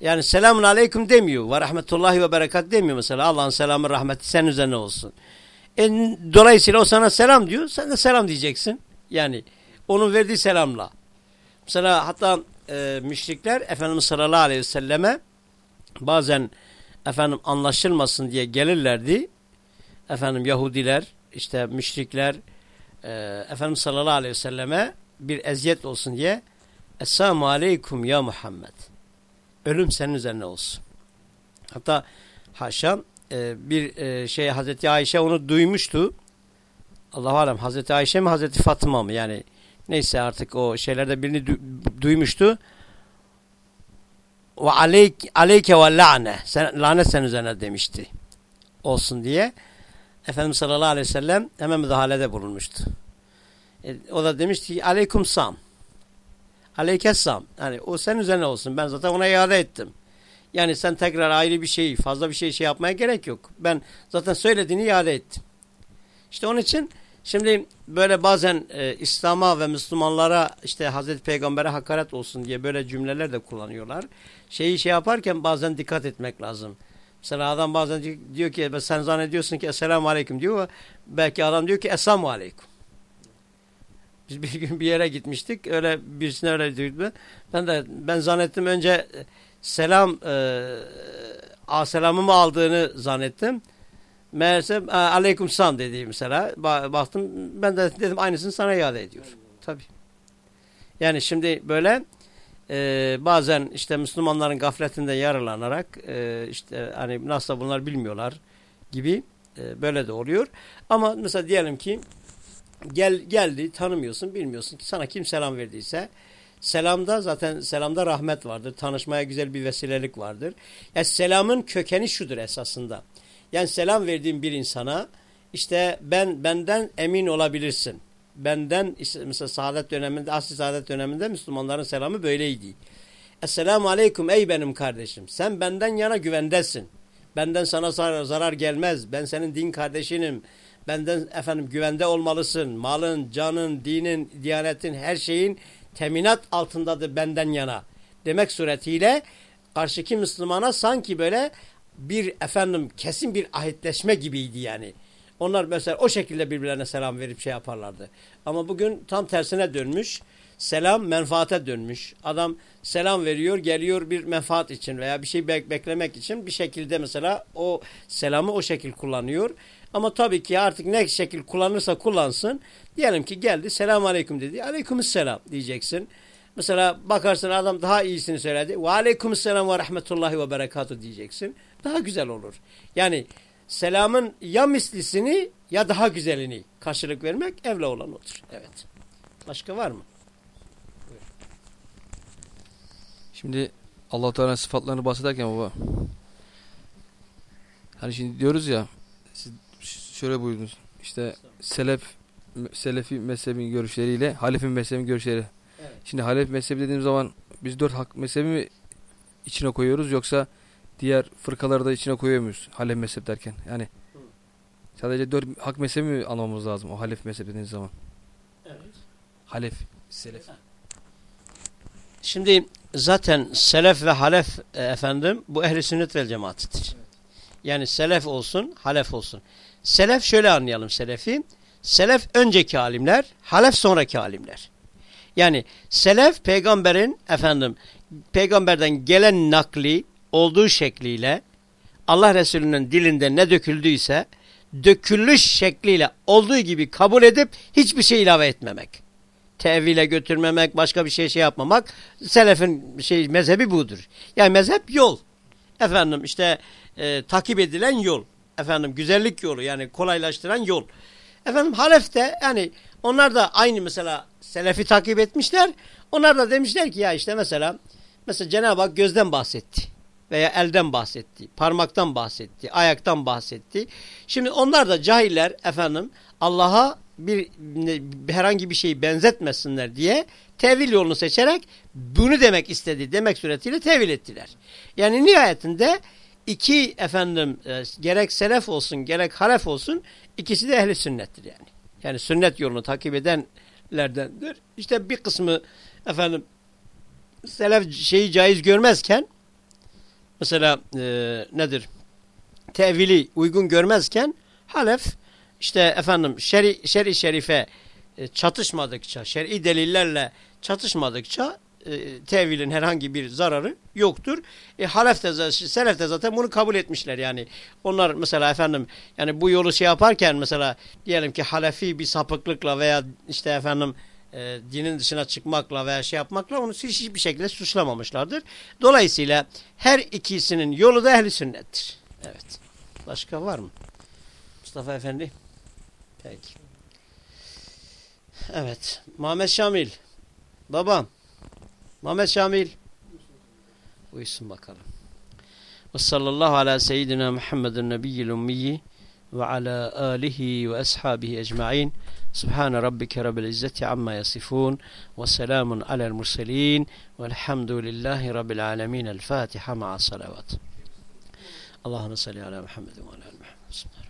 Yani selamun aleyküm demiyor. Ve rahmetullahi ve berekat demiyor mesela. Allah'ın selamı rahmeti sen üzerine olsun. E, dolayısıyla o sana selam diyor. Sen de selam diyeceksin. Yani onun verdiği selamla. Mesela hatta e, müşrikler Efendimiz sallallahu aleyhi ve selleme bazen efendim anlaşılmasın diye gelirlerdi. Efendim Yahudiler, işte müşrikler, e, Efendimiz sallallahu aleyhi ve selleme bir eziyet olsun diye Esselamu aleykum ya Muhammed. Ölüm senin üzerine olsun. Hatta haşa e, bir e, şey Hazreti Ayşe onu duymuştu. Allah alem Hazreti Ayşe mi Hazreti Fatıma mı yani neyse artık o şeylerde birini du duymuştu. Ve aleyk, aleyke ve la'ne sen, lanet sen üzerine demişti olsun diye. Efendimiz sallallahu aleyhi ve sellem hemen müdahalede bulunmuştu. E, o da demişti ki aleyküm sam. Aleykessam. Yani o senin üzerine olsun. Ben zaten ona iade ettim. Yani sen tekrar ayrı bir şey, fazla bir şey şey yapmaya gerek yok. Ben zaten söylediğini iade ettim. İşte onun için şimdi böyle bazen e, İslam'a ve Müslümanlara işte Hazreti Peygamber'e hakaret olsun diye böyle cümleler de kullanıyorlar. Şeyi şey yaparken bazen dikkat etmek lazım. Mesela adam bazen diyor ki sen zannediyorsun ki Esselamu Aleyküm diyor. Belki adam diyor ki Esselamu Aleyküm. Biz bir gün bir yere gitmiştik. Öyle birisine öyle diyordu. Ben de ben zannettim önce selam e, selamımı aldığını zannettim. Meğerse aleyküm selam dedi mesela. Baktım ben de dedim aynısını sana iade ediyor. Tabi. Yani şimdi böyle e, bazen işte Müslümanların gafletinde yararlanarak e, işte hani nasıl bunlar bilmiyorlar gibi e, böyle de oluyor. Ama mesela diyelim ki gel geldi tanımıyorsun bilmiyorsun ki sana kim selam verdiyse selamda zaten selamda rahmet vardır. Tanışmaya güzel bir vesilelik vardır. Yani selamın kökeni şudur esasında. Yani selam verdiğin bir insana işte ben benden emin olabilirsin. Benden mesela saadet döneminde, asli saadet döneminde Müslümanların selamı böyleydi. Esselamu aleyküm ey benim kardeşim. Sen benden yana güvendesin. Benden sana zarar gelmez. Ben senin din kardeşinim benden efendim güvende olmalısın. Malın, canın, dinin, diyanetin, her şeyin teminat altındadır benden yana. Demek suretiyle karşıki Müslümana sanki böyle bir efendim kesin bir ahitleşme gibiydi yani. Onlar mesela o şekilde birbirlerine selam verip şey yaparlardı. Ama bugün tam tersine dönmüş. Selam menfaate dönmüş. Adam selam veriyor, geliyor bir menfaat için veya bir şey bek beklemek için bir şekilde mesela o selamı o şekil kullanıyor. Ama tabii ki artık ne şekil kullanırsa kullansın. Diyelim ki geldi selam aleyküm dedi. Aleyküm selam diyeceksin. Mesela bakarsın adam daha iyisini söyledi. Ve aleyküm selam ve rahmetullahi ve berekatü diyeceksin. Daha güzel olur. Yani selamın ya mislisini ya daha güzelini karşılık vermek evle olan odur. Evet. Başka var mı? Şimdi Allah Teala sıfatlarını bahsederken baba hani şimdi diyoruz ya siz şöyle buyurdunuz. İşte selef selefi mezhebin görüşleriyle halefin mezhebin görüşleri. Evet. Şimdi halef mezhebi dediğimiz zaman biz dört hak mezhebi mi içine koyuyoruz yoksa diğer fırkaları da içine koyuyor muyuz? Halef mezhep derken. Yani Hı. sadece dört hak mezhebi mi anlamamız lazım o halef mezhebi dediğimiz zaman? Evet. Halef, selef. Şimdi zaten selef ve halef e, efendim bu ehli sünnet vel cemaatidir. Evet. Yani selef olsun, halef olsun. Selef şöyle anlayalım selefi. Selef önceki alimler, halef sonraki alimler. Yani selef peygamberin efendim peygamberden gelen nakli olduğu şekliyle Allah Resulü'nün dilinde ne döküldüyse dökülüş şekliyle olduğu gibi kabul edip hiçbir şey ilave etmemek. Tevile götürmemek, başka bir şey şey yapmamak. Selefin şey mezhebi budur. Yani mezhep yol. Efendim işte e, takip edilen yol efendim güzellik yolu yani kolaylaştıran yol. Efendim Halef de yani onlar da aynı mesela Selefi takip etmişler. Onlar da demişler ki ya işte mesela mesela Cenab-ı Hak gözden bahsetti veya elden bahsetti, parmaktan bahsetti, ayaktan bahsetti. Şimdi onlar da cahiller efendim Allah'a bir herhangi bir şeyi benzetmesinler diye tevil yolunu seçerek bunu demek istedi demek suretiyle tevil ettiler. Yani nihayetinde iki efendim e, gerek selef olsun gerek halef olsun ikisi de ehli sünnettir yani. Yani sünnet yolunu takip edenlerdendir. İşte bir kısmı efendim selef şeyi caiz görmezken mesela e, nedir? Tevili uygun görmezken halef işte efendim şer'i şer şerife e, çatışmadıkça, şer'i delillerle çatışmadıkça e, tevilin herhangi bir zararı yoktur. E, halef de, selef de zaten bunu kabul etmişler yani. Onlar mesela efendim yani bu yolu şey yaparken mesela diyelim ki halefi bir sapıklıkla veya işte efendim e, dinin dışına çıkmakla veya şey yapmakla onu hiçbir şekilde suçlamamışlardır. Dolayısıyla her ikisinin yolu da ehli sünnettir. Evet. Başka var mı? Mustafa Efendi? Peki. Evet. Muhammed Şamil. Babam. Muhammed Şamil. Uyusun bakalım. Ve sallallahu ala seyyidina Muhammedun nebiyyil ummiyi وعلى آله وأصحابه أجمعين. سبحان ربك رب العزة عما يصفون وسلام على المرسلين والحمد لله رب العالمين. الفاتحة مع الصلوات. اللهم صل على محمد وعلى آل محمد.